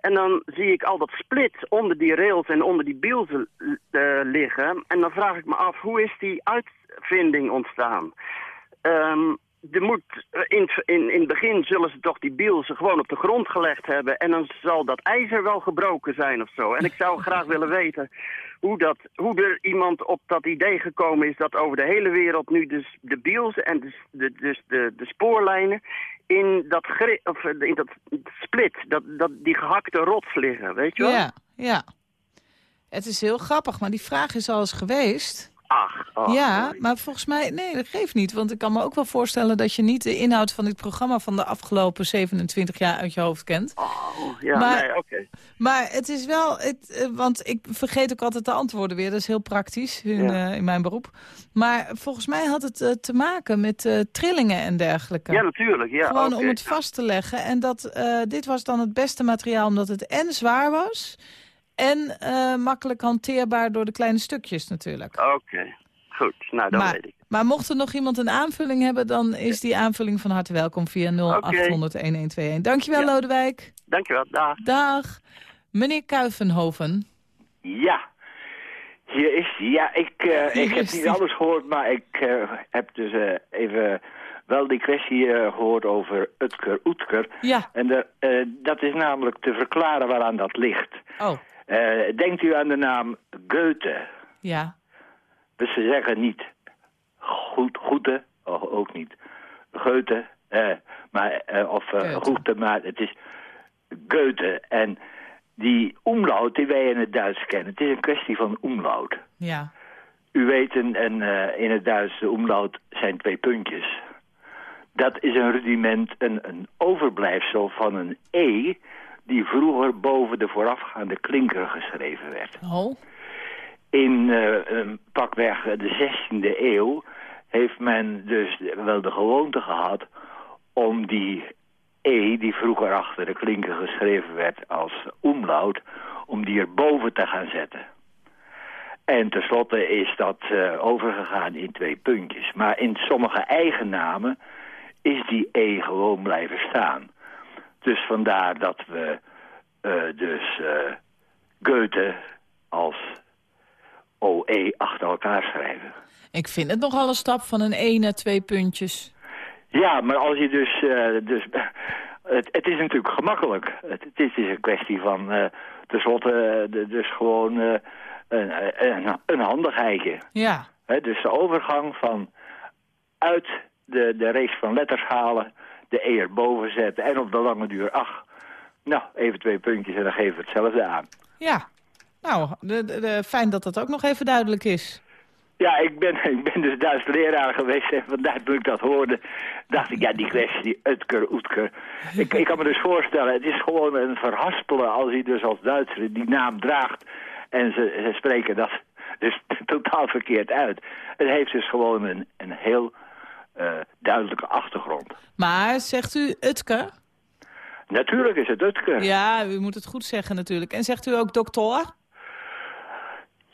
S16: En dan zie ik al dat split onder die rails en onder die bielsen eh, liggen. En dan vraag ik me af, hoe is die uitvinding ontstaan? Ehm er moet, in, in, in het begin zullen ze toch die bielsen gewoon op de grond gelegd hebben. En dan zal dat ijzer wel gebroken zijn of zo. En ik zou graag willen weten hoe, dat, hoe er iemand op dat idee gekomen is dat over de hele wereld nu dus de bielsen en dus de, dus de, de spoorlijnen in dat, of in dat split, dat, dat, die gehakte rots liggen, weet je wel?
S3: Ja, ja. Het is heel grappig, maar die vraag is al eens geweest.
S16: Ach, oh,
S3: ja, maar volgens mij, nee, dat geeft niet. Want ik kan me ook wel voorstellen dat je niet de inhoud van dit programma van de afgelopen 27 jaar uit je hoofd kent.
S16: Oh, ja,
S3: Maar-
S16: nee, oké.
S3: Maar het is wel, het, eh, want ik vergeet ook altijd de antwoorden weer. Dat is heel praktisch in,
S16: Ja.
S3: eh, in mijn beroep. Maar volgens mij had het eh, te maken met trillingen en dergelijke.
S16: Ja, natuurlijk, ja.
S3: Gewoon om het vast te leggen. En dat, dit was dan het beste materiaal omdat het en zwaar was... en eh, makkelijk hanteerbaar door de kleine stukjes natuurlijk.
S16: Oké, goed, nou dan
S3: maar,
S16: weet ik.
S3: maar mocht er nog iemand een aanvulling hebben... dan is die aanvulling van harte welkom via 0800-1121. Dankjewel, Lodewijk.
S16: Dankjewel, dag.
S3: Dag. Meneer Kuivenhoven.
S17: Ja, hier is. Ja, ik, eh, ik heb niet alles gehoord, maar ik eh, heb dus even wel die kwestie eh, gehoord over Utker Oetker.
S3: Ja.
S17: En de, dat is namelijk te verklaren waaraan dat ligt.
S3: Oh,
S17: Eh, denkt u aan de naam Goethe?
S3: ja.
S17: Dus ze zeggen niet goed, Goethe, oh, ook niet. Goethe, eh, maar, eh, of
S3: Goethe.
S17: Goethe, maar het is Goethe. En die omlaut die wij in het Duits kennen, het is een kwestie van omlaut.
S3: Ja.
S17: U weet, een, een, in het Duits de omlaut zijn twee puntjes. Dat is een rudiment, een, een overblijfsel van een E... die vroeger boven de voorafgaande klinker geschreven werd.
S3: Oh.
S17: In eh, pakweg de 16e eeuw heeft men dus wel de gewoonte gehad... om die E, die vroeger achter de klinker geschreven werd als omlaut... om die erboven te gaan zetten. En tenslotte is dat eh, overgegaan in twee puntjes. Maar in sommige eigennamen is die E gewoon blijven staan. Dus vandaar dat we eh, dus eh, Goethe als OE achter elkaar schrijven.
S3: Ik vind het nogal een stap van een 1 naar twee puntjes.
S17: Ja, maar als je dus... eh, dus het, het is natuurlijk gemakkelijk. Het, het is een kwestie van eh tenslotte de- dus gewoon een, een, een handigheidje.
S3: Ja.
S17: Dus de overgang van uit de, de race van letters halen, de E erboven zetten en op de lange duur, ach, nou, even twee puntjes en dan geven we hetzelfde aan.
S3: Ja. Nou, de, de, de- fijn dat dat ook nog even duidelijk is.
S17: Ja, ik ben, ik ben dus Duits leraar geweest en vandaar toen ik dat hoorde, dacht ik, ja, die kwestie, Utker, Oetker. Ik, ik kan me dus voorstellen, het is gewoon een verhaspelen als hij dus als Duitser die naam draagt en ze, ze spreken dat dus totaal verkeerd uit. Het heeft dus gewoon een, een heel duidelijke achtergrond.
S3: Maar zegt u Utke?
S17: Natuurlijk is het Utker.
S3: Ja, u moet het goed zeggen natuurlijk. En zegt u ook dokter?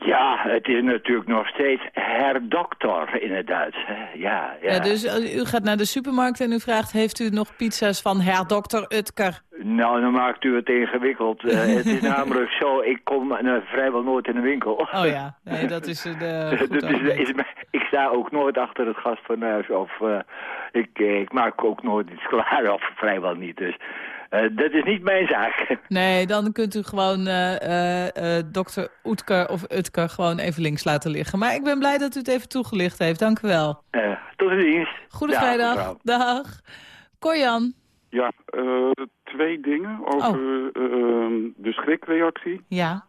S17: Ja, het is natuurlijk nog steeds herdokter in het Duits. Ja, ja.
S3: Ja, dus eh, u gaat naar de supermarkt en u vraagt... heeft u nog pizza's van Herr Dr. Utker?
S17: Nou, dan maakt u het ingewikkeld. Eh, het is namelijk zo, ik kom eh, vrijwel nooit in de winkel.
S3: Oh ja, nee, dat is eh, de...
S17: Dat is, is, ik sta ook nooit achter het gastfornuis of eh, ik, eh, ik maak ook nooit iets klaar of vrijwel niet. Dus eh, dat is niet mijn zaak.
S3: Nee, dan kunt u gewoon eh eh, eh, dokter Oetker of Utker gewoon even links laten liggen. Maar ik ben blij dat u het even toegelicht heeft. Dank u wel.
S17: Eh, tot ziens.
S3: Goede
S17: Dag,
S3: vrijdag.
S17: mevrouw.
S3: Dag. Korjan.
S7: Ja, eh, twee dingen over ehm, de schrikreactie
S3: Ja.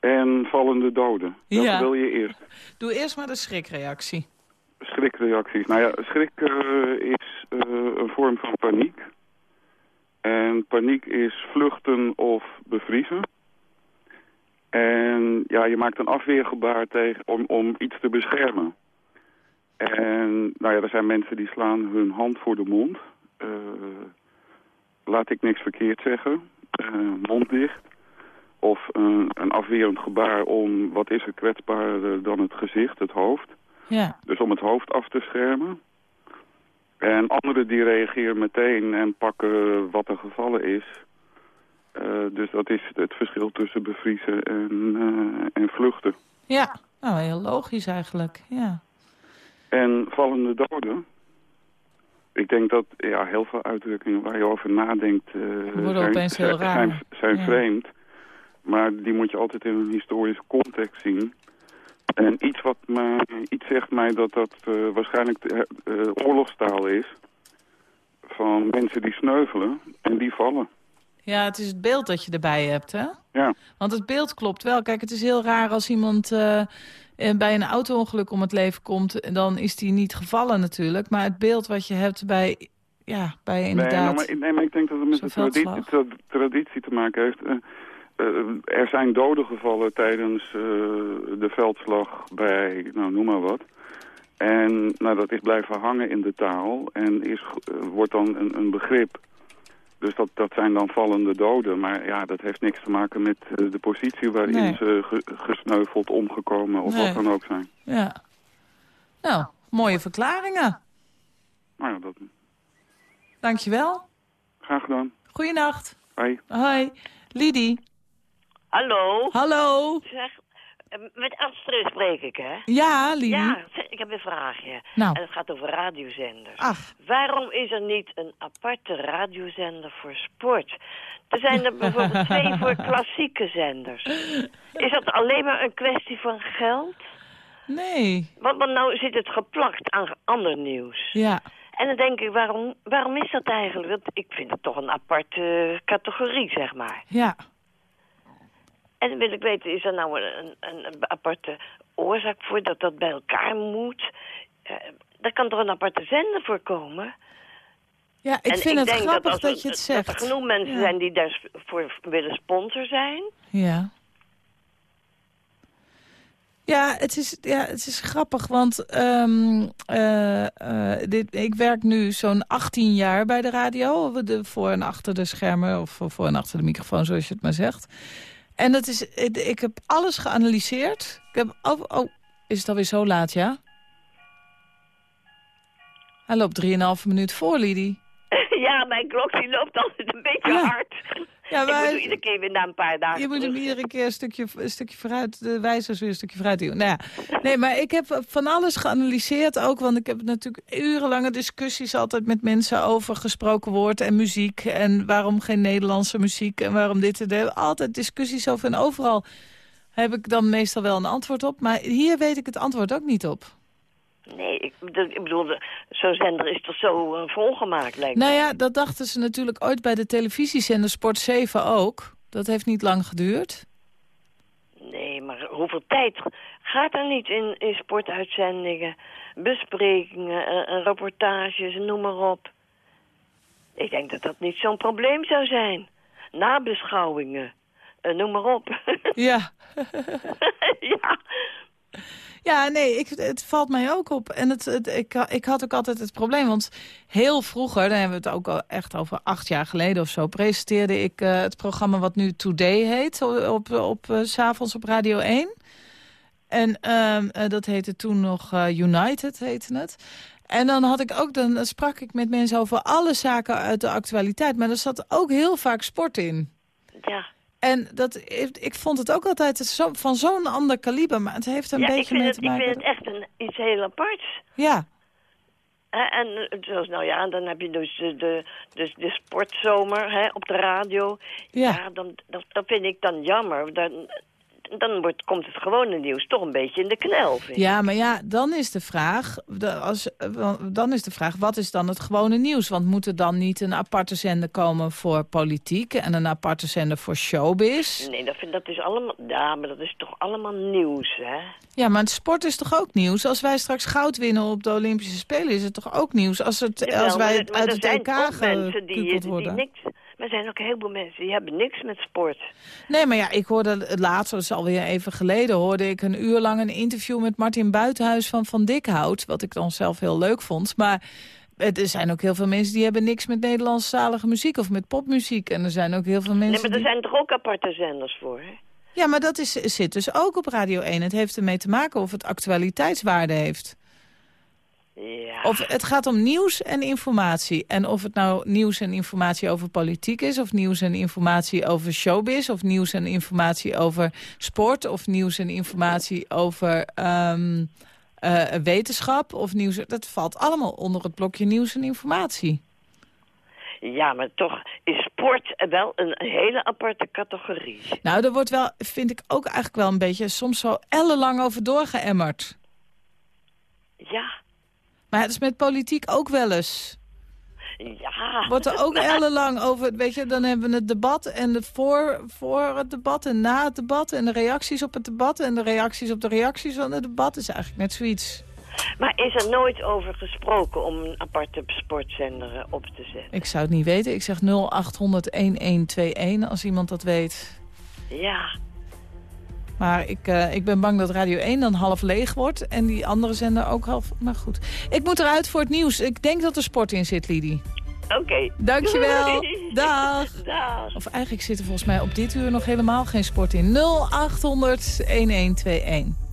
S7: en vallende doden. Welke
S3: Ja.
S7: wil je eerst?
S3: Doe eerst maar de schrikreactie.
S7: Schrikreacties. Nou ja, schrik eh, is eh, een vorm van paniek. En paniek is vluchten of bevriezen. En ja, je maakt een afweergebaar tegen, om, om iets te beschermen. En nou ja, er zijn mensen die slaan hun hand voor de mond. Eh, laat ik niks verkeerd zeggen. Eh, mond dicht. Of een, een afwerend gebaar om, wat is er kwetsbaarder dan het gezicht, het hoofd.
S3: Ja.
S7: Dus om het hoofd af te schermen. En anderen die reageren meteen en pakken wat er gevallen is. Eh, dus dat is het verschil tussen bevriezen en, eh, en vluchten.
S3: Ja, nou heel logisch eigenlijk. Ja.
S7: En vallende doden. Ik denk dat ja, heel veel uitdrukkingen waar je over nadenkt
S3: Worden
S7: zijn,
S3: opeens heel raar.
S7: zijn, zijn
S3: Ja.
S7: vreemd. Maar die moet je altijd in een historische context zien. En iets, wat mij, iets zegt mij dat dat eh, waarschijnlijk de, eh, oorlogstaal is. Van mensen die sneuvelen en die vallen.
S3: Ja, het is het beeld dat je erbij hebt, hè?
S7: Ja.
S3: Want het beeld klopt wel. Kijk, het is heel raar als iemand eh, eh, bij een auto-ongeluk om het leven komt. Dan is die niet gevallen natuurlijk. Maar het beeld wat je hebt bij, ja, bij
S7: Nee, nou,
S3: inderdaad...
S7: maar, nee, maar ik denk dat het met de traditie,
S3: veldslag.
S7: tra- traditie te maken heeft. Eh, er zijn doden gevallen tijdens de veldslag bij, nou noem maar wat. En nou, dat is blijven hangen in de taal en is, wordt dan een, een begrip. Dus dat, dat zijn dan vallende doden. Maar ja, dat heeft niks te maken met eh, de positie waarin
S3: Nee.
S7: ze ge- gesneuveld, omgekomen of
S3: Nee.
S7: wat dan ook zijn.
S3: Ja. Nou, mooie verklaringen.
S7: Maar ja, dat,
S3: Dankjewel.
S7: graag gedaan.
S3: Goeienacht.
S7: Hoi.
S3: Hoi. Lidie.
S18: Hallo.
S3: Hallo.
S18: Zeg, met Astrid spreek ik, hè?
S3: Ja, Lidie.
S18: Ja, ik heb een vraagje.
S3: Nou.
S18: En het gaat over radiozenders.
S3: Ach.
S18: Waarom is er niet een aparte radiozender voor sport? Er zijn er bijvoorbeeld twee voor klassieke zenders. Is dat alleen maar een kwestie van geld?
S3: Nee.
S18: Want, want nou zit het geplakt aan ander nieuws.
S3: Ja.
S18: En dan denk ik, waarom, waarom is dat eigenlijk? Want ik vind het toch een aparte categorie, zeg maar.
S3: Ja.
S18: En dan wil ik weten, is er nou een, een, een aparte oorzaak voor dat dat bij elkaar moet? Eh daar kan toch een aparte zender voor komen?
S3: Ja, ik
S18: En
S3: vind het
S18: denk
S3: grappig dat, je het
S18: Dat er
S3: zegt.
S18: genoeg mensen
S3: Ja.
S18: zijn die daarvoor willen sponsor zijn.
S3: Ja. Ja, het is, ja, het is grappig, want ehm, eh, eh, dit, ik werk nu zo'n 18 jaar bij de radio. De, voor en achter de schermen of voor en achter de microfoon, zoals je het maar zegt. En dat is, ik, ik heb alles geanalyseerd. Ik heb, oh, oh, is het alweer zo laat, ja? Hij loopt 3,5 minuut voor, Lidie.
S18: ja, mijn klok die loopt altijd een beetje
S3: Ja.
S18: hard.
S3: Ja,
S18: ik
S3: maar-
S18: moet iedere keer weer na een paar dagen
S3: Je moet hem iedere keer een stukje, een stukje vooruit, de wijzers weer een stukje vooruit duwen. Nou ja, nee, maar ik heb van alles geanalyseerd ook, want ik heb natuurlijk urenlange discussies altijd met mensen over gesproken woord en muziek. En waarom geen Nederlandse muziek en waarom dit en dat. Altijd discussies over en overal heb ik dan meestal wel een antwoord op. Maar hier weet ik het antwoord ook niet op.
S18: Nee, ik, bedoel- ik bedoel, de- zo'n zender is toch zo eh, volgemaakt, lijkt me.
S3: Nou ja, dat dachten ze natuurlijk ooit bij de televisiezender Sport 7 ook. Dat heeft niet lang geduurd.
S18: Nee, maar hoeveel tijd gaat er niet in, in sportuitzendingen, besprekingen, eh, eh, reportages, noem maar op. Ik denk dat dat niet zo'n probleem zou zijn. Nabeschouwingen, noem maar op.
S3: Ja.
S18: ja.
S3: Ja, nee, ik, het valt mij ook op. En het, het, ik, ik had ook altijd het probleem, want heel vroeger... dan hebben we het ook echt over acht jaar geleden of zo... presenteerde ik eh, het programma wat nu Today heet... op, op, eh, 's avonds op Radio 1. En ehm, eh, dat heette toen nog United, heette het. En dan, had ik ook, dan sprak ik met mensen over alle zaken uit de actualiteit. Maar er zat ook heel vaak sport in.
S18: Ja.
S3: En dat, ik, ik vond het ook altijd zo, van zo'n ander kaliber. Maar het heeft een
S18: ja, ik
S3: beetje mee
S18: het,
S3: te
S18: ik
S3: maken.
S18: vind het echt een, iets heel aparts.
S3: Ja.
S18: En eh, zoals, nou ja, dan heb je dus de, de, dus de sportzomer hè, op de radio.
S3: Ja.
S18: dan, dat, dat vind ik dan jammer. Dan, dan wordt, komt het gewone nieuws toch een beetje in de knel.
S3: Ja, maar ja, dan is de vraag, als, eh, dan is de vraag, wat is dan het gewone nieuws? Want moet er dan niet een aparte zender komen voor politiek en een aparte zender voor showbiz?
S18: Nee, dat, vind, dat is allemaal... Ja, maar dat is toch allemaal nieuws, hè?
S3: Ja, maar het sport is toch ook nieuws? Als wij straks goud winnen op de Olympische Spelen, is het toch ook nieuws? Als, het, als wij
S18: maar- maar
S3: uit het EK
S18: mensen die, die niks... Maar er zijn ook heel veel mensen die hebben niks met sport.
S3: Nee, maar ja, ik hoorde het laatst, dat is alweer even geleden... hoorde ik een uur lang een interview met Martin Buitenhuis van Van Dikhout... wat ik dan zelf heel leuk vond. Maar er zijn ook heel veel mensen die hebben niks met Nederlandstalige muziek... of met popmuziek. En er zijn ook heel veel mensen
S18: Nee, maar er
S3: die...
S18: zijn toch ook aparte zenders voor, hè?
S3: Ja, maar dat is, zit dus ook op Radio 1. Het heeft ermee te maken of het actualiteitswaarde heeft.
S18: Ja.
S3: Of het gaat om nieuws en informatie. En of het nou nieuws en informatie over politiek is... of nieuws en informatie over showbiz... of nieuws en informatie over sport... of nieuws en informatie over ehm, eh, wetenschap... of nieuws, dat valt allemaal onder het blokje nieuws en informatie.
S18: Ja, maar toch is sport wel een hele aparte categorie.
S3: Nou, er wordt wel, vind ik ook eigenlijk wel een beetje... soms zo ellenlang over doorgeëmmerd.
S18: Ja,
S3: Maar het is met politiek ook wel eens.
S18: ja.
S3: Wordt er ook ellenlang over, weet je, dan hebben we het debat en de voor, voor het debat en na het debat en de reacties op het debat en de reacties op de reacties van het debat is eigenlijk net zoiets.
S18: Maar is er nooit over gesproken om een aparte sportzender eh, op te zetten?
S3: Ik zou het niet weten. Ik zeg 0800-1121 als iemand dat weet.
S18: Ja,
S3: Maar ik, eh, ik ben bang dat Radio 1 dan half leeg wordt en die andere zender ook half... Maar goed, ik moet eruit voor het nieuws. Ik denk dat er sport in zit, Lidie.
S18: oké.
S3: Dankjewel.
S18: Doei.
S3: Dag.
S18: Dag.
S3: Of eigenlijk zit er volgens mij op dit uur nog helemaal geen sport in. 0800 1121.